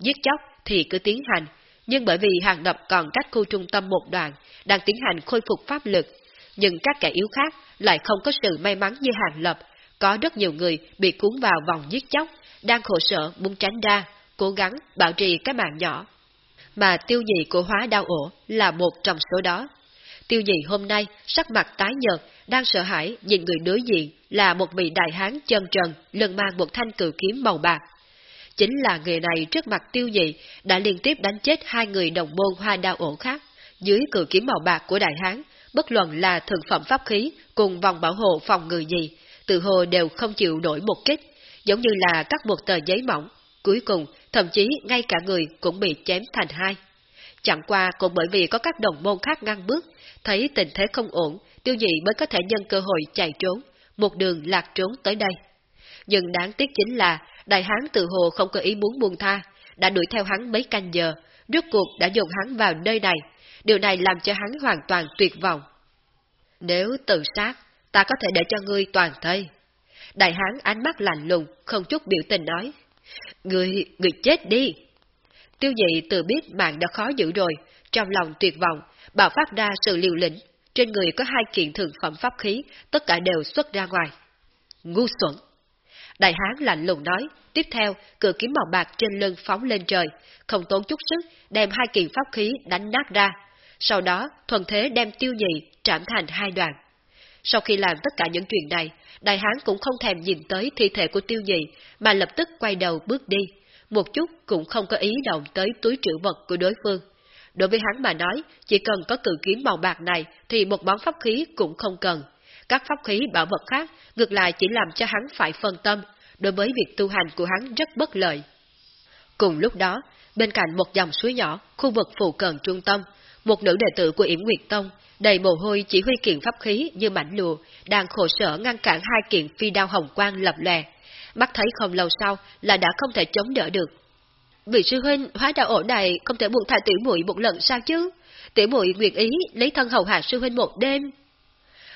Giết chóc thì cứ tiến hành, nhưng bởi vì hàng đập còn cách khu trung tâm một đoạn, đang tiến hành khôi phục pháp lực, nhưng các kẻ yếu khác lại không có sự may mắn như hàng lập, có rất nhiều người bị cuốn vào vòng giết chóc, đang khổ sở muốn tránh ra, cố gắng bảo trì cái mạng nhỏ. Mà tiêu dị của hóa đau ổ là một trong số đó. Tiêu dị hôm nay sắc mặt tái nhợt, đang sợ hãi nhìn người đối diện là một vị đại hán chân trần, lần mang một thanh cự kiếm màu bạc. Chính là người này trước mặt tiêu dị đã liên tiếp đánh chết hai người đồng môn hoa đao ổ khác, dưới cự kiếm màu bạc của đại hán, bất luận là thực phẩm pháp khí cùng vòng bảo hộ phòng người gì, tự hồ đều không chịu nổi một kích, giống như là cắt một tờ giấy mỏng, cuối cùng thậm chí ngay cả người cũng bị chém thành hai. Chẳng qua cũng bởi vì có các đồng môn khác ngăn bước, thấy tình thế không ổn, tiêu nhị mới có thể nhân cơ hội chạy trốn, một đường lạc trốn tới đây. Nhưng đáng tiếc chính là, đại hán tự hồ không có ý muốn buông tha, đã đuổi theo hắn mấy canh giờ, rốt cuộc đã dồn hắn vào nơi này, điều này làm cho hắn hoàn toàn tuyệt vọng. Nếu tự sát, ta có thể để cho ngươi toàn thây. Đại hán ánh mắt lạnh lùng, không chút biểu tình nói. Người, người chết đi. Tiêu dị tự biết mạng đã khó giữ rồi, trong lòng tuyệt vọng, bảo phát ra sự liều lĩnh, trên người có hai kiện thượng phẩm pháp khí, tất cả đều xuất ra ngoài. Ngu xuẩn! Đại hán lạnh lùng nói, tiếp theo, cửa kiếm màu bạc trên lưng phóng lên trời, không tốn chút sức, đem hai kiện pháp khí đánh nát ra. Sau đó, thuần thế đem tiêu nhị, trảm thành hai đoạn. Sau khi làm tất cả những chuyện này, đại hán cũng không thèm nhìn tới thi thể của tiêu nhị, mà lập tức quay đầu bước đi, một chút cũng không có ý động tới túi trữ vật của đối phương. Đối với hắn mà nói, chỉ cần có cự kiếm màu bạc này thì một món pháp khí cũng không cần. Các pháp khí bảo vật khác ngược lại chỉ làm cho hắn phải phân tâm, đối với việc tu hành của hắn rất bất lợi. Cùng lúc đó, bên cạnh một dòng suối nhỏ, khu vực phụ cận trung tâm, một nữ đệ tử của Yểm Nguyệt Tông, đầy mồ hôi chỉ huy kiện pháp khí như mảnh lùa, đang khổ sở ngăn cản hai kiện phi đao hồng quang lập lè. Mắt thấy không lâu sau là đã không thể chống đỡ được. Vị sư huynh hóa đạo ổ này không thể buông thả tiểu muội một lần sao chứ? Tiểu muội nguyện ý lấy thân hầu hạ sư huynh một đêm.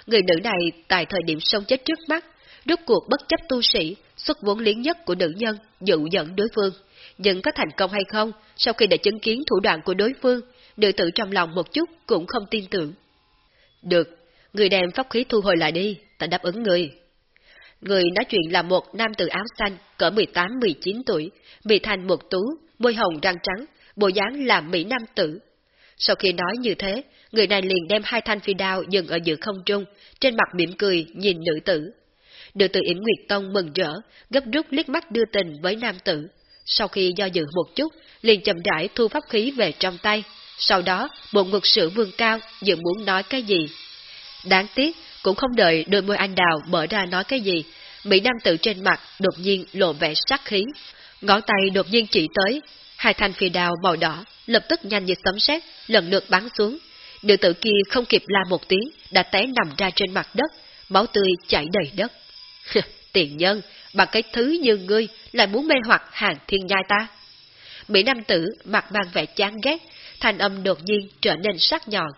Người nữ này tại thời điểm sống chết trước mắt, rốt cuộc bất chấp tu sĩ, xuất vốn liếng nhất của nữ nhân, dụ dẫn đối phương. Nhưng có thành công hay không, sau khi đã chứng kiến thủ đoạn của đối phương, nữ tử trong lòng một chút cũng không tin tưởng. Được, người đem pháp khí thu hồi lại đi, ta đáp ứng người. Người nói chuyện là một nam tử áo xanh, cỡ 18-19 tuổi, bị thành một tú, môi hồng răng trắng, bộ dáng là Mỹ Nam tử. Sau khi nói như thế, người này liền đem hai thanh phi đao dừng ở giữa không trung, trên mặt mỉm cười nhìn nữ tử. Nữ tử Yến Nguyệt Tông mừng rỡ, gấp rút liếc mắt đưa tình với nam tử. Sau khi do dự một chút, liền chậm rãi thu pháp khí về trong tay. Sau đó, bộ ngực sử vương cao dự muốn nói cái gì. Đáng tiếc, cũng không đợi đôi môi anh đào mở ra nói cái gì. Mỹ nam tử trên mặt đột nhiên lộ vẻ sắc khí. Ngón tay đột nhiên chỉ tới, hai thanh phi đào màu đỏ lập tức nhanh như sấm sét lần lượt bắn xuống. Nữ tử kia không kịp la một tiếng, đã té nằm ra trên mặt đất, máu tươi chảy đầy đất. Tiền nhân, bằng cái thứ như ngươi lại muốn mê hoặc hàng thiên nhai ta. Mỹ Nam tử mặt mang vẻ chán ghét, thanh âm đột nhiên trở nên sắc nhọn.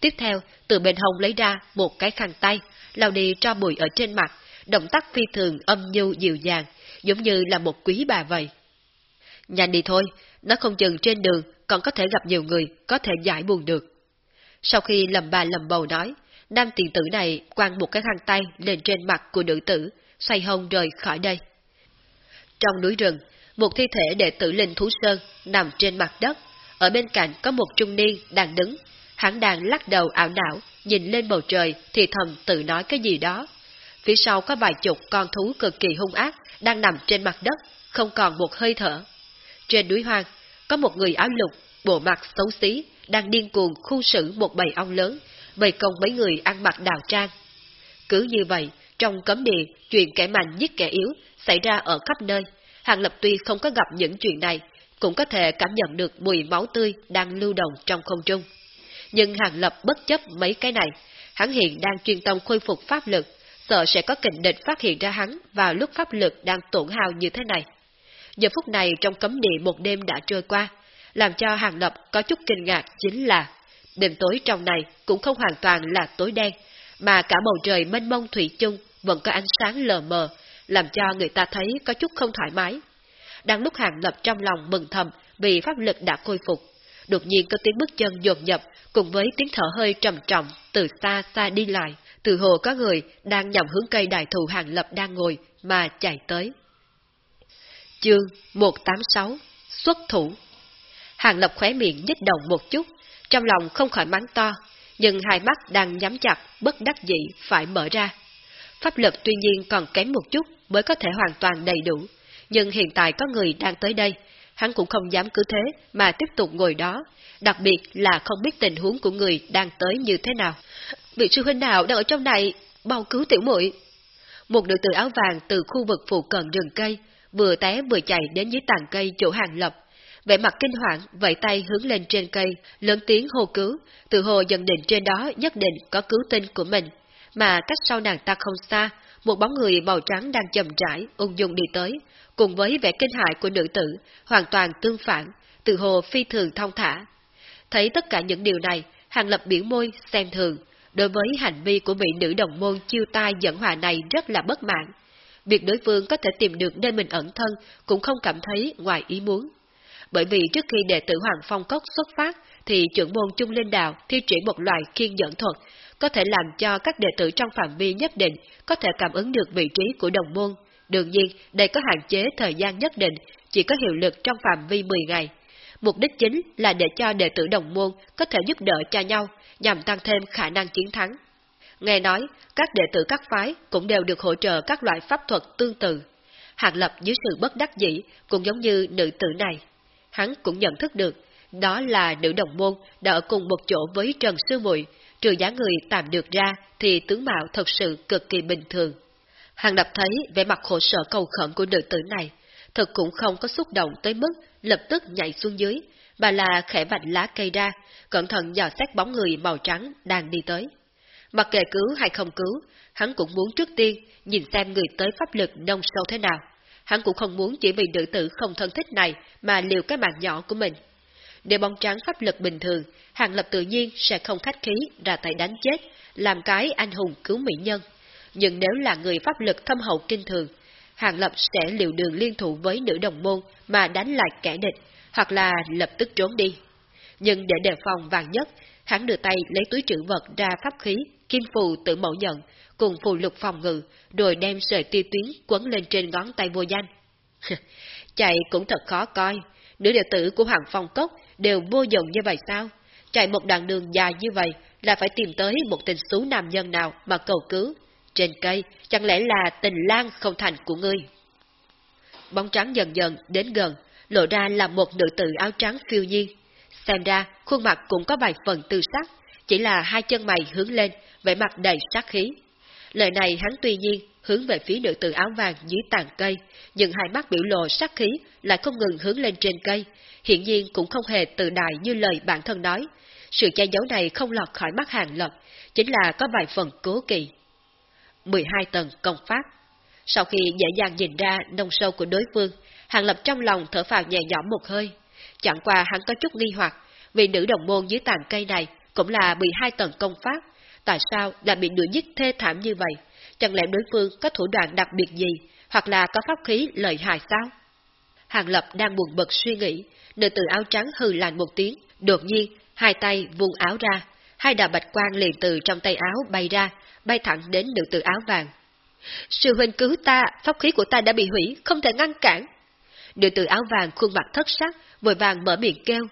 Tiếp theo, từ bên hông lấy ra một cái khăn tay, lau đi cho bụi ở trên mặt, động tác phi thường âm nhu dịu dàng, giống như là một quý bà vậy. Nhanh đi thôi, nó không chừng trên đường còn có thể gặp nhiều người có thể giải buồn được. Sau khi lầm bà lầm bầu nói, nam tiền tử này quăng một cái khăn tay lên trên mặt của nữ tử, xoay hông rời khỏi đây. Trong núi rừng, một thi thể đệ tử Linh Thú Sơn nằm trên mặt đất, ở bên cạnh có một trung niên đang đứng, hắn đang lắc đầu ảo não, nhìn lên bầu trời thì thầm tự nói cái gì đó. Phía sau có vài chục con thú cực kỳ hung ác đang nằm trên mặt đất, không còn một hơi thở. Trên núi hoang, có một người áo lục, bộ mặt xấu xí, đang điên cuồng khu xử một bầy ong lớn, bầy công mấy người ăn mặc đào trang. Cứ như vậy, trong cấm địa, chuyện kẻ mạnh giết kẻ yếu xảy ra ở khắp nơi. Hàng Lập tuy không có gặp những chuyện này, cũng có thể cảm nhận được mùi máu tươi đang lưu động trong không trung. Nhưng Hàng Lập bất chấp mấy cái này, hắn hiện đang chuyên tâm khôi phục pháp lực, sợ sẽ có kình địch phát hiện ra hắn vào lúc pháp lực đang tổn hao như thế này. Giờ phút này trong cấm địa một đêm đã trôi qua, làm cho Hàng Lập có chút kinh ngạc chính là đêm tối trong này cũng không hoàn toàn là tối đen, mà cả bầu trời mênh mông thủy chung vẫn có ánh sáng lờ mờ, làm cho người ta thấy có chút không thoải mái. Đang lúc Hàng Lập trong lòng mừng thầm vì pháp lực đã khôi phục, đột nhiên có tiếng bước chân dồn dập cùng với tiếng thở hơi trầm trọng từ xa xa đi lại, từ hồ có người đang nhằm hướng cây đại thụ Hàng Lập đang ngồi mà chạy tới. Chương 186 Xuất thủ Hàng Lập khóe miệng nhích động một chút, trong lòng không khỏi mắng to, nhưng hai mắt đang nhắm chặt, bất đắc dĩ phải mở ra. Pháp lực tuy nhiên còn kém một chút mới có thể hoàn toàn đầy đủ, nhưng hiện tại có người đang tới đây, hắn cũng không dám cứ thế mà tiếp tục ngồi đó, đặc biệt là không biết tình huống của người đang tới như thế nào. Vị sư huynh nào đang ở trong này, bao cứu tiểu muội. Một nữ tử áo vàng từ khu vực phụ cận rừng cây, vừa té vừa chạy đến dưới tàn cây chỗ hàng lập, vẻ mặt kinh hoàng, vẫy tay hướng lên trên cây, lớn tiếng hô cứu, từ hồ dần định trên đó nhất định có cứu tinh của mình. Mà cách sau nàng ta không xa, một bóng người màu trắng đang chậm rãi, ung dung đi tới, cùng với vẻ kinh hại của nữ tử, hoàn toàn tương phản, tự hồ phi thường thông thả. Thấy tất cả những điều này, Hàng Lập biểu môi, xem thường, đối với hành vi của vị nữ đồng môn chiêu tai dẫn hòa này rất là bất mãn. Việc đối phương có thể tìm được nơi mình ẩn thân cũng không cảm thấy ngoài ý muốn bởi vì trước khi đệ tử Hoàng Phong Cốc xuất phát, thì trưởng môn Trung Linh Đạo thi triển một loại kiên dẫn thuật, có thể làm cho các đệ tử trong phạm vi nhất định có thể cảm ứng được vị trí của đồng môn. Đương nhiên, đây có hạn chế thời gian nhất định, chỉ có hiệu lực trong phạm vi 10 ngày. Mục đích chính là để cho đệ tử đồng môn có thể giúp đỡ cho nhau, nhằm tăng thêm khả năng chiến thắng. Nghe nói, các đệ tử các phái cũng đều được hỗ trợ các loại pháp thuật tương tự. Hạng lập dưới sự bất đắc dĩ cũng giống như nữ tử này hắn cũng nhận thức được, đó là nữ đồng môn đã ở cùng một chỗ với Trần Sư Muội, trừ giá người tạm được ra thì tướng mạo thật sự cực kỳ bình thường. Hàng đập thấy vẻ mặt khổ sở cầu khẩn của nữ tử này, thật cũng không có xúc động tới mức lập tức nhảy xuống dưới, mà là khẽ vạch lá cây ra, cẩn thận dò xét bóng người màu trắng đang đi tới. Mặc kệ cứu hay không cứu, hắn cũng muốn trước tiên nhìn xem người tới pháp lực nông sâu thế nào hắn cũng không muốn chỉ vì nữ tử không thân thích này mà liều cái mạng nhỏ của mình. Để bóng trắng pháp lực bình thường, Hàng Lập tự nhiên sẽ không khách khí ra tay đánh chết, làm cái anh hùng cứu mỹ nhân. nhưng nếu là người pháp lực thâm hậu kinh thường, Hàng Lập sẽ liều đường liên thủ với nữ đồng môn mà đánh lại kẻ địch, hoặc là lập tức trốn đi. Nhưng để đề phòng vàng nhất, hắn đưa tay lấy túi trữ vật ra pháp khí, kim phù tự mẫu nhận, cùng phù lục phòng ngự, rồi đem sợi tiêu tuyến quấn lên trên ngón tay vô danh. <laughs> Chạy cũng thật khó coi, nữ đệ tử của Hoàng Phong Cốc đều vô dụng như vậy sao? Chạy một đoạn đường dài như vậy là phải tìm tới một tình xú nam nhân nào mà cầu cứu. Trên cây, chẳng lẽ là tình lang không thành của ngươi? Bóng trắng dần dần đến gần, lộ ra là một nữ tử áo trắng phiêu nhiên. Xem ra, khuôn mặt cũng có vài phần tư sắc, chỉ là hai chân mày hướng lên, vẻ mặt đầy sát khí. Lời này hắn tuy nhiên hướng về phía nữ tử áo vàng dưới tàn cây, nhưng hai mắt biểu lộ sát khí lại không ngừng hướng lên trên cây, hiện nhiên cũng không hề tự đại như lời bản thân nói. Sự che giấu này không lọt khỏi mắt hàng lập, chính là có vài phần cố kỳ. 12 tầng công pháp Sau khi dễ dàng nhìn ra nông sâu của đối phương, hàng lập trong lòng thở phào nhẹ nhõm một hơi. Chẳng qua hắn có chút nghi hoặc, vì nữ đồng môn dưới tàn cây này cũng là 12 tầng công pháp, tại sao lại bị đuổi giết thê thảm như vậy? Chẳng lẽ đối phương có thủ đoạn đặc biệt gì, hoặc là có pháp khí lợi hại sao? Hàng Lập đang buồn bực suy nghĩ, nữ tử áo trắng hừ lạnh một tiếng, đột nhiên, hai tay vùng áo ra, hai đạo bạch quang liền từ trong tay áo bay ra, bay thẳng đến nữ tử áo vàng. Sư huynh cứu ta, pháp khí của ta đã bị hủy, không thể ngăn cản. Nữ tử áo vàng khuôn mặt thất sắc, vội vàng mở miệng kêu.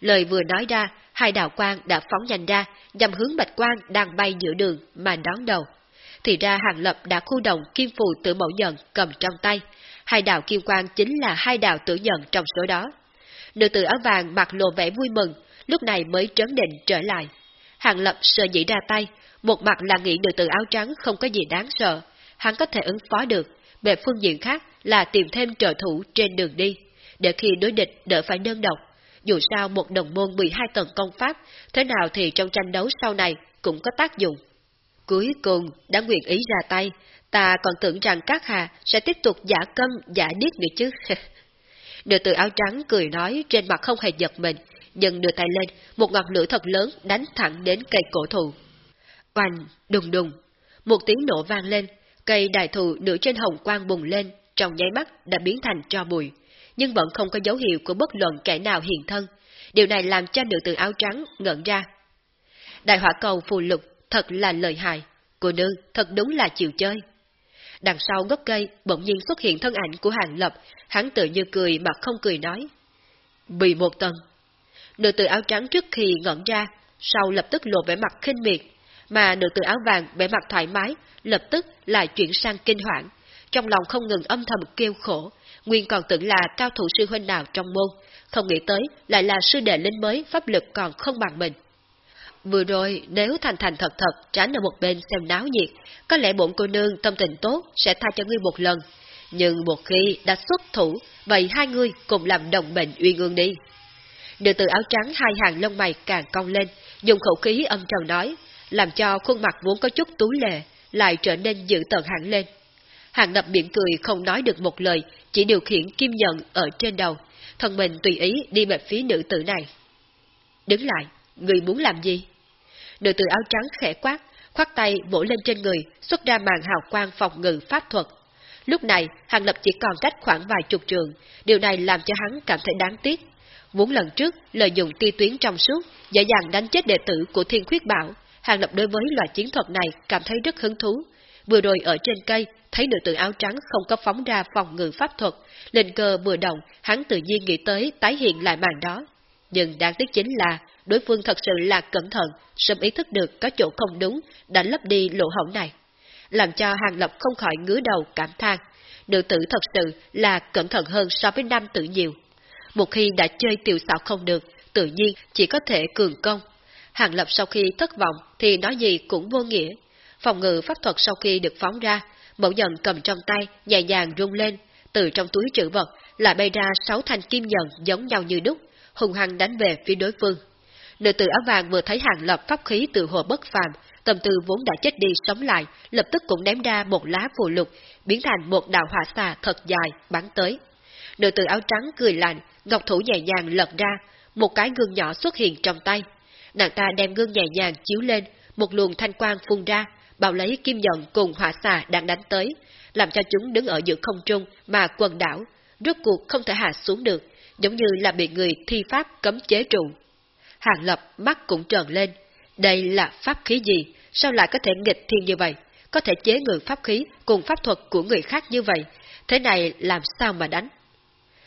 Lời vừa nói ra, hai đạo quang đã phóng nhanh ra, nhằm hướng bạch quang đang bay giữa đường mà đón đầu. Thì ra Hàng Lập đã khu động kim phù tử mẫu nhận cầm trong tay, hai đạo kim quang chính là hai đạo tử nhận trong số đó. Nữ tử áo vàng mặt lộ vẻ vui mừng, lúc này mới trấn định trở lại. Hàng Lập sợ dĩ ra tay, một mặt là nghĩ nữ tử áo trắng không có gì đáng sợ, hắn có thể ứng phó được, về phương diện khác là tìm thêm trợ thủ trên đường đi, để khi đối địch đỡ phải đơn độc. Dù sao một đồng môn 12 tầng công pháp, thế nào thì trong tranh đấu sau này cũng có tác dụng. Cuối cùng, đã nguyện ý ra tay, ta còn tưởng rằng các hà sẽ tiếp tục giả câm, giả điếc nữa chứ. <laughs> Nữ tử áo trắng cười nói trên mặt không hề giật mình, nhưng đưa tay lên, một ngọn lửa thật lớn đánh thẳng đến cây cổ thụ. Oanh, đùng đùng, một tiếng nổ vang lên, cây đại thụ nửa trên hồng quang bùng lên, trong nháy mắt đã biến thành tro bụi, nhưng vẫn không có dấu hiệu của bất luận kẻ nào hiện thân. Điều này làm cho nữ tử áo trắng ngẩn ra. Đại hỏa cầu phù lục thật là lợi hại, cô nương thật đúng là chịu chơi. Đằng sau gốc cây bỗng nhiên xuất hiện thân ảnh của hàng lập, hắn tự như cười mà không cười nói. Bị một tầng. Nữ tử áo trắng trước khi ngẩn ra, sau lập tức lộ vẻ mặt khinh miệt, mà nữ tử áo vàng vẻ mặt thoải mái, lập tức lại chuyển sang kinh hoảng, trong lòng không ngừng âm thầm kêu khổ, nguyên còn tưởng là cao thủ sư huynh nào trong môn, không nghĩ tới lại là sư đệ linh mới pháp lực còn không bằng mình. Vừa rồi, nếu thành thành thật thật tránh ở một bên xem náo nhiệt, có lẽ bổn cô nương tâm tình tốt sẽ tha cho ngươi một lần. Nhưng một khi đã xuất thủ, vậy hai người cùng làm đồng mệnh uyên ương đi. Nữ tử áo trắng hai hàng lông mày càng cong lên, dùng khẩu khí âm trầm nói, làm cho khuôn mặt vốn có chút túi lệ, lại trở nên dữ tợn hẳn lên. Hàng lập miệng cười không nói được một lời, chỉ điều khiển kim nhận ở trên đầu, thân mình tùy ý đi về phía nữ tử này. Đứng lại, người muốn làm gì? Nữ tử áo trắng khẽ quát, khoát tay vỗ lên trên người, xuất ra màn hào quang phòng ngự pháp thuật. Lúc này, Hàng Lập chỉ còn cách khoảng vài chục trường, điều này làm cho hắn cảm thấy đáng tiếc. Vốn lần trước, lợi dụng ti tuyến trong suốt, dễ dàng đánh chết đệ tử của Thiên Khuyết Bảo, Hàng Lập đối với loại chiến thuật này cảm thấy rất hứng thú. Vừa rồi ở trên cây, thấy nữ tử áo trắng không có phóng ra phòng ngự pháp thuật, lên cơ vừa động, hắn tự nhiên nghĩ tới tái hiện lại màn đó. Nhưng đáng tiếc chính là, đối phương thật sự là cẩn thận, sớm ý thức được có chỗ không đúng, đã lấp đi lỗ hổng này. Làm cho Hàng Lập không khỏi ngứa đầu cảm thán. nữ tử thật sự là cẩn thận hơn so với nam tử nhiều. Một khi đã chơi tiểu xảo không được, tự nhiên chỉ có thể cường công. Hàng Lập sau khi thất vọng thì nói gì cũng vô nghĩa. Phòng ngự pháp thuật sau khi được phóng ra, mẫu nhận cầm trong tay, nhẹ nhàng rung lên, từ trong túi trữ vật lại bay ra sáu thanh kim nhận giống nhau như đúc, hùng hăng đánh về phía đối phương. Nữ tử áo vàng vừa thấy hàng lập pháp khí từ hồ bất phàm, tâm tư vốn đã chết đi sống lại, lập tức cũng ném ra một lá phù lục, biến thành một đạo hỏa xà thật dài, bắn tới. Nữ tử áo trắng cười lạnh, ngọc thủ nhẹ nhàng lật ra, một cái gương nhỏ xuất hiện trong tay. Nàng ta đem gương nhẹ nhàng chiếu lên, một luồng thanh quang phun ra, bao lấy kim nhận cùng hỏa xà đang đánh tới, làm cho chúng đứng ở giữa không trung mà quần đảo, rốt cuộc không thể hạ xuống được, giống như là bị người thi pháp cấm chế trụ. Hàng Lập mắt cũng trợn lên, đây là pháp khí gì, sao lại có thể nghịch thiên như vậy, có thể chế ngự pháp khí cùng pháp thuật của người khác như vậy, thế này làm sao mà đánh?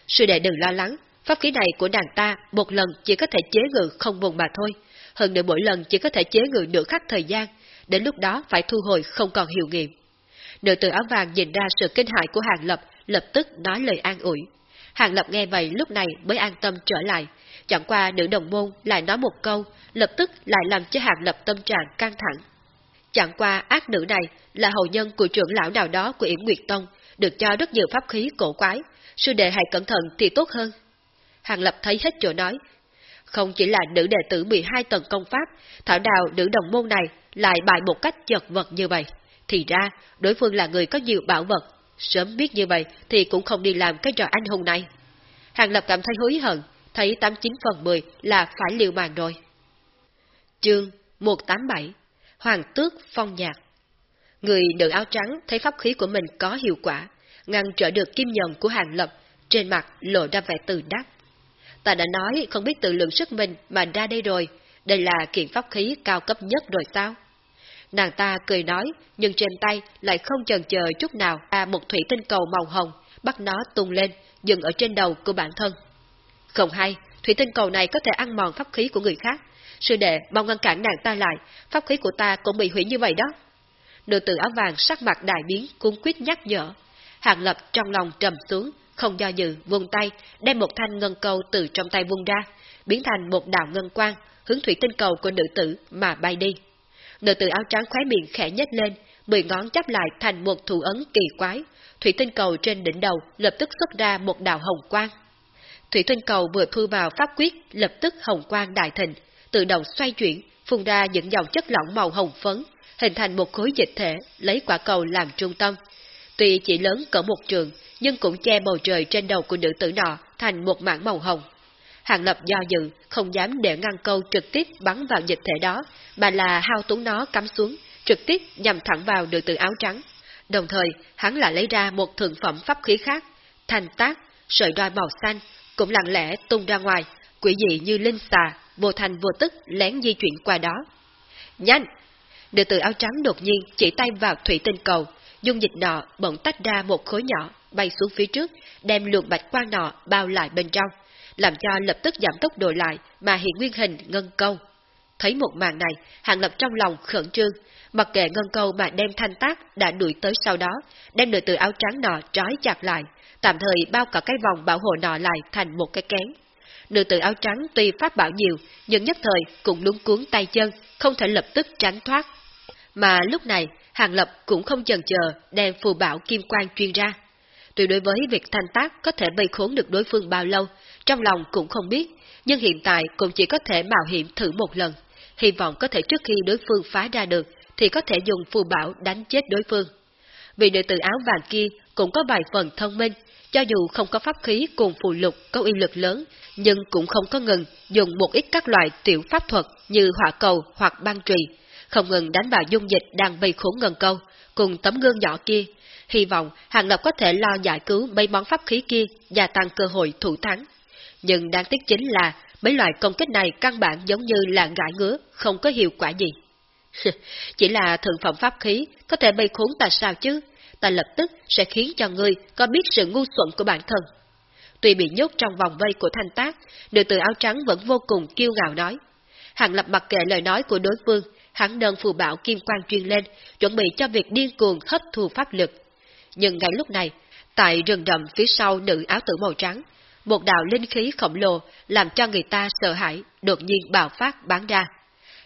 Sư đệ đừng lo lắng, pháp khí này của nàng ta một lần chỉ có thể chế ngự không vùng mà thôi, hơn nữa mỗi lần chỉ có thể chế ngự nửa khắc thời gian, đến lúc đó phải thu hồi không còn hiệu nghiệm. Nữ tử áo vàng nhìn ra sự kinh hại của Hàng Lập, lập tức nói lời an ủi. Hàng Lập nghe vậy lúc này mới an tâm trở lại, chẳng qua nữ đồng môn lại nói một câu, lập tức lại làm cho Hàng Lập tâm trạng căng thẳng. Chẳng qua ác nữ này là hậu nhân của trưởng lão nào đó của Yểm Nguyệt Tông, được cho rất nhiều pháp khí cổ quái, sư đệ hãy cẩn thận thì tốt hơn. Hàng Lập thấy hết chỗ nói. Không chỉ là nữ đệ tử 12 tầng công pháp, thảo đào nữ đồng môn này lại bại một cách chật vật như vậy. Thì ra, đối phương là người có nhiều bảo vật. Sớm biết như vậy thì cũng không đi làm cái trò anh hùng này. Hàng Lập cảm thấy hối hận, thấy 89 phần 10 là phải liều mạng rồi. Chương 187 Hoàng tước phong nhạc Người nữ áo trắng thấy pháp khí của mình có hiệu quả, ngăn trở được kim nhận của Hàng Lập, trên mặt lộ ra vẻ từ đắc. Ta đã nói không biết tự lượng sức mình mà ra đây rồi, đây là kiện pháp khí cao cấp nhất rồi sao? Nàng ta cười nói, nhưng trên tay lại không chần chờ chút nào à một thủy tinh cầu màu hồng, bắt nó tung lên, dừng ở trên đầu của bản thân. Không hay, thủy tinh cầu này có thể ăn mòn pháp khí của người khác. Sư đệ mau ngăn cản nàng ta lại, pháp khí của ta cũng bị hủy như vậy đó. Nữ tử áo vàng sắc mặt đại biến, cung quyết nhắc nhở. Hàng lập trong lòng trầm xuống, không do dự, vung tay, đem một thanh ngân cầu từ trong tay vung ra, biến thành một đạo ngân quang, hướng thủy tinh cầu của nữ tử mà bay đi. Nữ tử áo trắng khóe miệng khẽ nhếch lên, mười ngón chắp lại thành một thủ ấn kỳ quái, thủy tinh cầu trên đỉnh đầu lập tức xuất ra một đạo hồng quang. Thủy tinh cầu vừa thu vào pháp quyết, lập tức hồng quang đại thịnh, tự động xoay chuyển, phun ra những dòng chất lỏng màu hồng phấn, hình thành một khối dịch thể, lấy quả cầu làm trung tâm. Tuy chỉ lớn cỡ một trường, nhưng cũng che bầu trời trên đầu của nữ tử nọ thành một mảng màu hồng. Hàng lập do dự, không dám để ngăn câu trực tiếp bắn vào dịch thể đó, mà là hao túng nó cắm xuống, trực tiếp nhằm thẳng vào nữ tử áo trắng. Đồng thời, hắn lại lấy ra một thượng phẩm pháp khí khác, thành tác, sợi đoi màu xanh, cũng lặng lẽ tung ra ngoài, quỷ dị như linh xà, vô thành vô tức lén di chuyển qua đó. Nhanh! Nữ tử áo trắng đột nhiên chỉ tay vào thủy tinh cầu, dung dịch nọ bỗng tách ra một khối nhỏ, bay xuống phía trước, đem luồng bạch quang nọ bao lại bên trong, làm cho lập tức giảm tốc độ lại mà hiện nguyên hình ngân câu. Thấy một màn này, Hàng Lập trong lòng khẩn trương, mặc kệ ngân câu mà đem thanh tác đã đuổi tới sau đó, đem nữ tử áo trắng nọ trói chặt lại, tạm thời bao cả cái vòng bảo hộ nọ lại thành một cái kén. Nữ tử áo trắng tuy phát bảo nhiều, nhưng nhất thời cũng lúng cuốn tay chân, không thể lập tức tránh thoát. Mà lúc này, Hàng Lập cũng không chần chờ đem phù bảo kim quang truyền ra. Tuy đối với việc thanh tác có thể bày khốn được đối phương bao lâu, trong lòng cũng không biết, nhưng hiện tại cũng chỉ có thể mạo hiểm thử một lần. Hy vọng có thể trước khi đối phương phá ra được, thì có thể dùng phù bảo đánh chết đối phương. Vì nữ tử áo vàng kia cũng có vài phần thông minh, cho dù không có pháp khí cùng phù lục có uy lực lớn, nhưng cũng không có ngừng dùng một ít các loại tiểu pháp thuật như hỏa cầu hoặc băng trì, không ngừng đánh vào dung dịch đang bị khốn ngần câu, cùng tấm gương nhỏ kia. Hy vọng Hàng Lập có thể lo giải cứu mấy món pháp khí kia, gia tăng cơ hội thủ thắng. Nhưng đáng tiếc chính là mấy loại công kích này căn bản giống như là gãi ngứa, không có hiệu quả gì. <laughs> Chỉ là thượng phẩm pháp khí, có thể bay khốn ta sao chứ? Ta lập tức sẽ khiến cho ngươi có biết sự ngu xuẩn của bản thân. Tuy bị nhốt trong vòng vây của thanh tác, nữ tử áo trắng vẫn vô cùng kiêu ngạo nói. Hàng lập mặc kệ lời nói của đối phương, hắn nâng phù bảo kim quang truyền lên, chuẩn bị cho việc điên cuồng hấp thu pháp lực. Nhưng ngay lúc này, tại rừng rậm phía sau nữ áo tử màu trắng, một đạo linh khí khổng lồ làm cho người ta sợ hãi, đột nhiên bạo phát bán ra.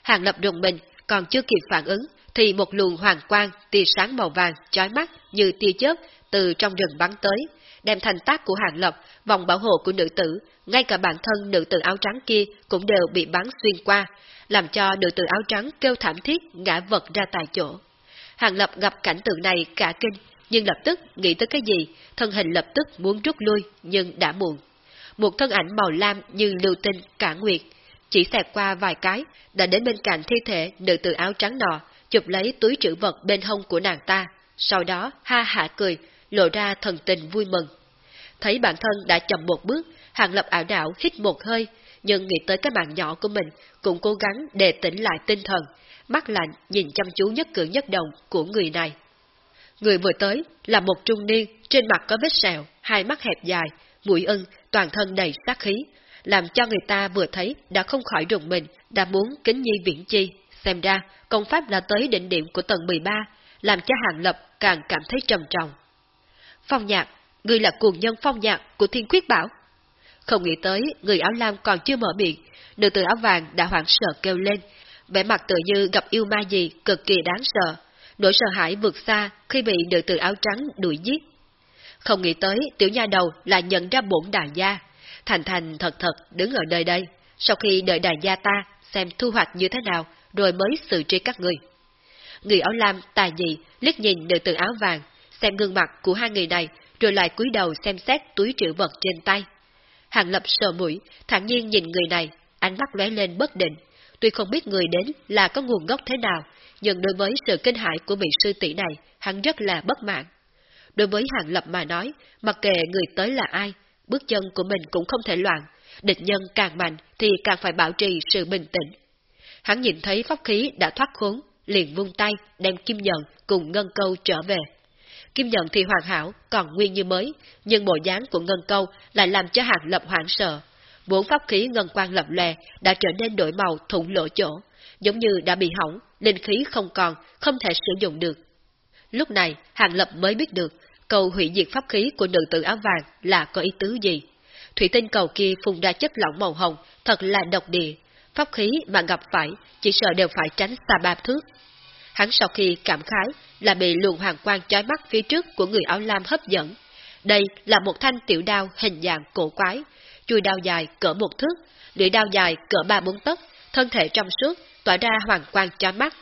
Hàng lập rùng mình, còn chưa kịp phản ứng, thì một luồng hoàng quang, tia sáng màu vàng, chói mắt như tia chớp từ trong rừng bắn tới, đem thành tác của hàng lập, vòng bảo hộ của nữ tử, ngay cả bản thân nữ tử áo trắng kia cũng đều bị bắn xuyên qua, làm cho nữ tử áo trắng kêu thảm thiết ngã vật ra tại chỗ. Hàng lập gặp cảnh tượng này cả kinh, nhưng lập tức nghĩ tới cái gì, thân hình lập tức muốn rút lui, nhưng đã muộn. Một thân ảnh màu lam như lưu tinh cả nguyệt, chỉ xẹt qua vài cái, đã đến bên cạnh thi thể nữ tử áo trắng nọ, chụp lấy túi trữ vật bên hông của nàng ta, sau đó ha hạ cười, lộ ra thần tình vui mừng. Thấy bản thân đã chậm một bước, Hàng Lập ảo đảo hít một hơi, nhưng nghĩ tới cái mạng nhỏ của mình, cũng cố gắng để tỉnh lại tinh thần, mắt lạnh nhìn chăm chú nhất cử nhất động của người này. Người vừa tới là một trung niên, trên mặt có vết sẹo, hai mắt hẹp dài, mũi ưng, toàn thân đầy sát khí, làm cho người ta vừa thấy đã không khỏi rùng mình, đã muốn kính nhi viễn chi. Xem ra, công pháp đã tới đỉnh điểm của tầng 13, làm cho Hàng Lập càng cảm thấy trầm trọng. Phong nhạc, người là cuồng nhân phong nhạc của thiên quyết bảo. Không nghĩ tới, người áo lam còn chưa mở miệng, nữ tử áo vàng đã hoảng sợ kêu lên, vẻ mặt tự như gặp yêu ma gì cực kỳ đáng sợ, nỗi sợ hãi vượt xa khi bị nữ tử áo trắng đuổi giết. Không nghĩ tới tiểu nha đầu lại nhận ra bổn đại gia, thành thành thật thật đứng ở nơi đây, sau khi đợi đại gia ta xem thu hoạch như thế nào rồi mới xử trí các người. Người áo lam tài dị liếc nhìn nữ tử áo vàng, xem gương mặt của hai người này rồi lại cúi đầu xem xét túi trữ vật trên tay. Hàng lập sờ mũi, thản nhiên nhìn người này, ánh mắt lóe lên bất định. Tuy không biết người đến là có nguồn gốc thế nào, nhưng đối với sự kinh hãi của vị sư tỷ này, hắn rất là bất mãn. Đối với Hàng Lập mà nói, mặc kệ người tới là ai, bước chân của mình cũng không thể loạn, địch nhân càng mạnh thì càng phải bảo trì sự bình tĩnh. Hắn nhìn thấy pháp khí đã thoát khốn, liền vung tay đem kim nhận cùng ngân câu trở về. Kim nhận thì hoàn hảo, còn nguyên như mới, nhưng bộ dáng của ngân câu lại làm cho Hàng Lập hoảng sợ. Bốn pháp khí ngân quang lập lè đã trở nên đổi màu thủng lỗ chỗ, giống như đã bị hỏng, linh khí không còn, không thể sử dụng được. Lúc này, Hàng Lập mới biết được, cầu hủy diệt pháp khí của nữ tử áo vàng là có ý tứ gì. Thủy tinh cầu kia phun ra chất lỏng màu hồng, thật là độc địa. Pháp khí mà gặp phải, chỉ sợ đều phải tránh xa ba thước. Hắn sau khi cảm khái là bị luồng hoàng quang chói mắt phía trước của người áo lam hấp dẫn. Đây là một thanh tiểu đao hình dạng cổ quái, chui đao dài cỡ một thước, lưỡi đao dài cỡ ba bốn tấc, thân thể trong suốt, tỏa ra hoàng quang chói mắt.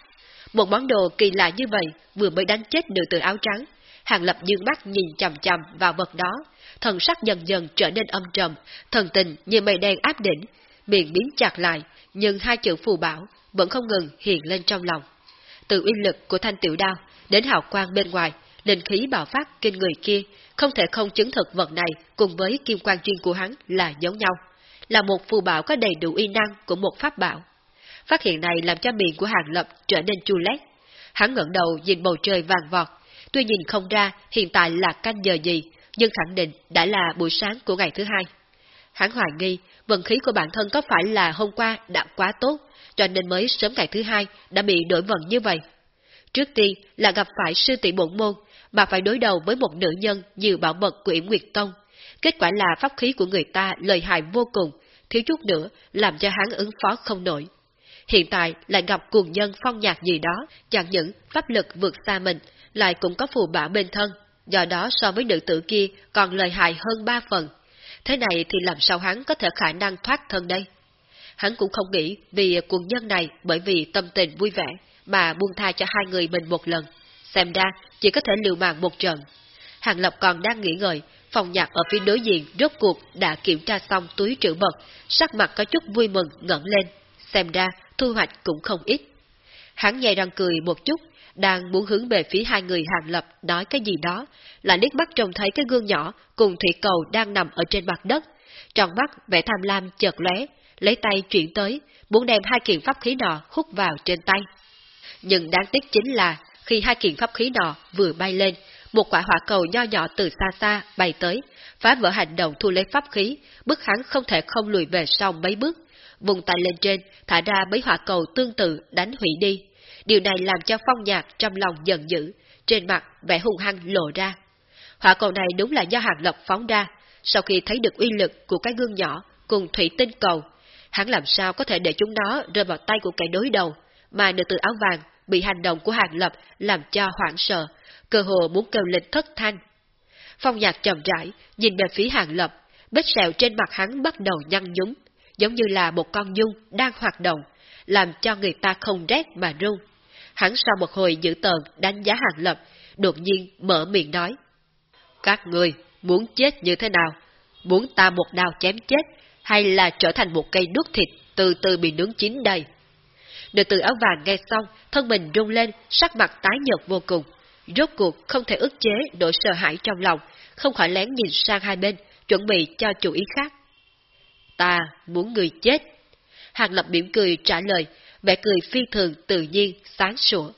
Một món đồ kỳ lạ như vậy vừa mới đánh chết nữ tử áo trắng, Hàng Lập dương mắt nhìn chầm chầm vào vật đó, thần sắc dần dần trở nên âm trầm, thần tình như mây đen áp đỉnh, miệng biến chặt lại, nhưng hai chữ phù bảo vẫn không ngừng hiện lên trong lòng. Từ uy lực của thanh tiểu đao đến hào quang bên ngoài, linh khí bạo phát kinh người kia, không thể không chứng thực vật này cùng với kim quan chuyên của hắn là giống nhau, là một phù bảo có đầy đủ uy năng của một pháp bảo. Phát hiện này làm cho miệng của Hàng Lập trở nên chu lét. Hắn ngẩng đầu nhìn bầu trời vàng vọt, tuy nhìn không ra hiện tại là canh giờ gì, nhưng khẳng định đã là buổi sáng của ngày thứ hai. Hắn hoài nghi, vận khí của bản thân có phải là hôm qua đã quá tốt, cho nên mới sớm ngày thứ hai đã bị đổi vận như vậy. Trước tiên là gặp phải sư tỷ bổn môn, mà phải đối đầu với một nữ nhân như bảo mật của Yểm Nguyệt Tông. Kết quả là pháp khí của người ta lợi hại vô cùng, thiếu chút nữa làm cho hắn ứng phó không nổi. Hiện tại lại gặp cuồng nhân phong nhạc gì đó, chẳng những pháp lực vượt xa mình, lại cũng có phù bảo bên thân, do đó so với nữ tử kia còn lợi hại hơn ba phần. Thế này thì làm sao hắn có thể khả năng thoát thân đây? Hắn cũng không nghĩ vì quần nhân này bởi vì tâm tình vui vẻ mà buông tha cho hai người mình một lần. Xem ra chỉ có thể liều mạng một trận. Hàng Lập còn đang nghĩ ngợi, phòng nhạc ở phía đối diện rốt cuộc đã kiểm tra xong túi trữ vật, sắc mặt có chút vui mừng ngẩng lên. Xem ra thu hoạch cũng không ít. Hắn nhai răng cười một chút, đang muốn hướng về phía hai người hàng lập nói cái gì đó, là liếc mắt trông thấy cái gương nhỏ cùng thủy cầu đang nằm ở trên mặt đất. Trong mắt vẻ tham lam chợt lóe, lấy tay chuyển tới, muốn đem hai kiện pháp khí nọ hút vào trên tay. Nhưng đáng tiếc chính là, khi hai kiện pháp khí nọ vừa bay lên, một quả hỏa cầu nho nhỏ từ xa xa bay tới, phá vỡ hành động thu lấy pháp khí, bức hắn không thể không lùi về sau mấy bước. Vùng tay lên trên, thả ra mấy hỏa cầu tương tự đánh hủy đi. Điều này làm cho phong nhạc trong lòng giận dữ, trên mặt vẻ hung hăng lộ ra. Hỏa cầu này đúng là do hàng lập phóng ra, sau khi thấy được uy lực của cái gương nhỏ cùng thủy tinh cầu, hắn làm sao có thể để chúng nó rơi vào tay của kẻ đối đầu, mà nữ tử áo vàng bị hành động của hàng lập làm cho hoảng sợ, cơ hồ muốn kêu lên thất thanh. Phong nhạc chậm rãi, nhìn về phía hàng lập, vết sẹo trên mặt hắn bắt đầu nhăn nhúm, giống như là một con dung đang hoạt động, làm cho người ta không rét mà run. Hắn sau một hồi giữ tờn đánh giá hàng lập, đột nhiên mở miệng nói. Các người muốn chết như thế nào? Muốn ta một đao chém chết, hay là trở thành một cây đốt thịt từ từ bị nướng chín đầy Nữ tử áo vàng nghe xong, thân mình rung lên, sắc mặt tái nhợt vô cùng. Rốt cuộc không thể ức chế nỗi sợ hãi trong lòng, không khỏi lén nhìn sang hai bên, chuẩn bị cho chủ ý khác. Ta muốn người chết. Hàng Lập mỉm cười trả lời, vẻ cười phi thường tự nhiên, sáng sủa.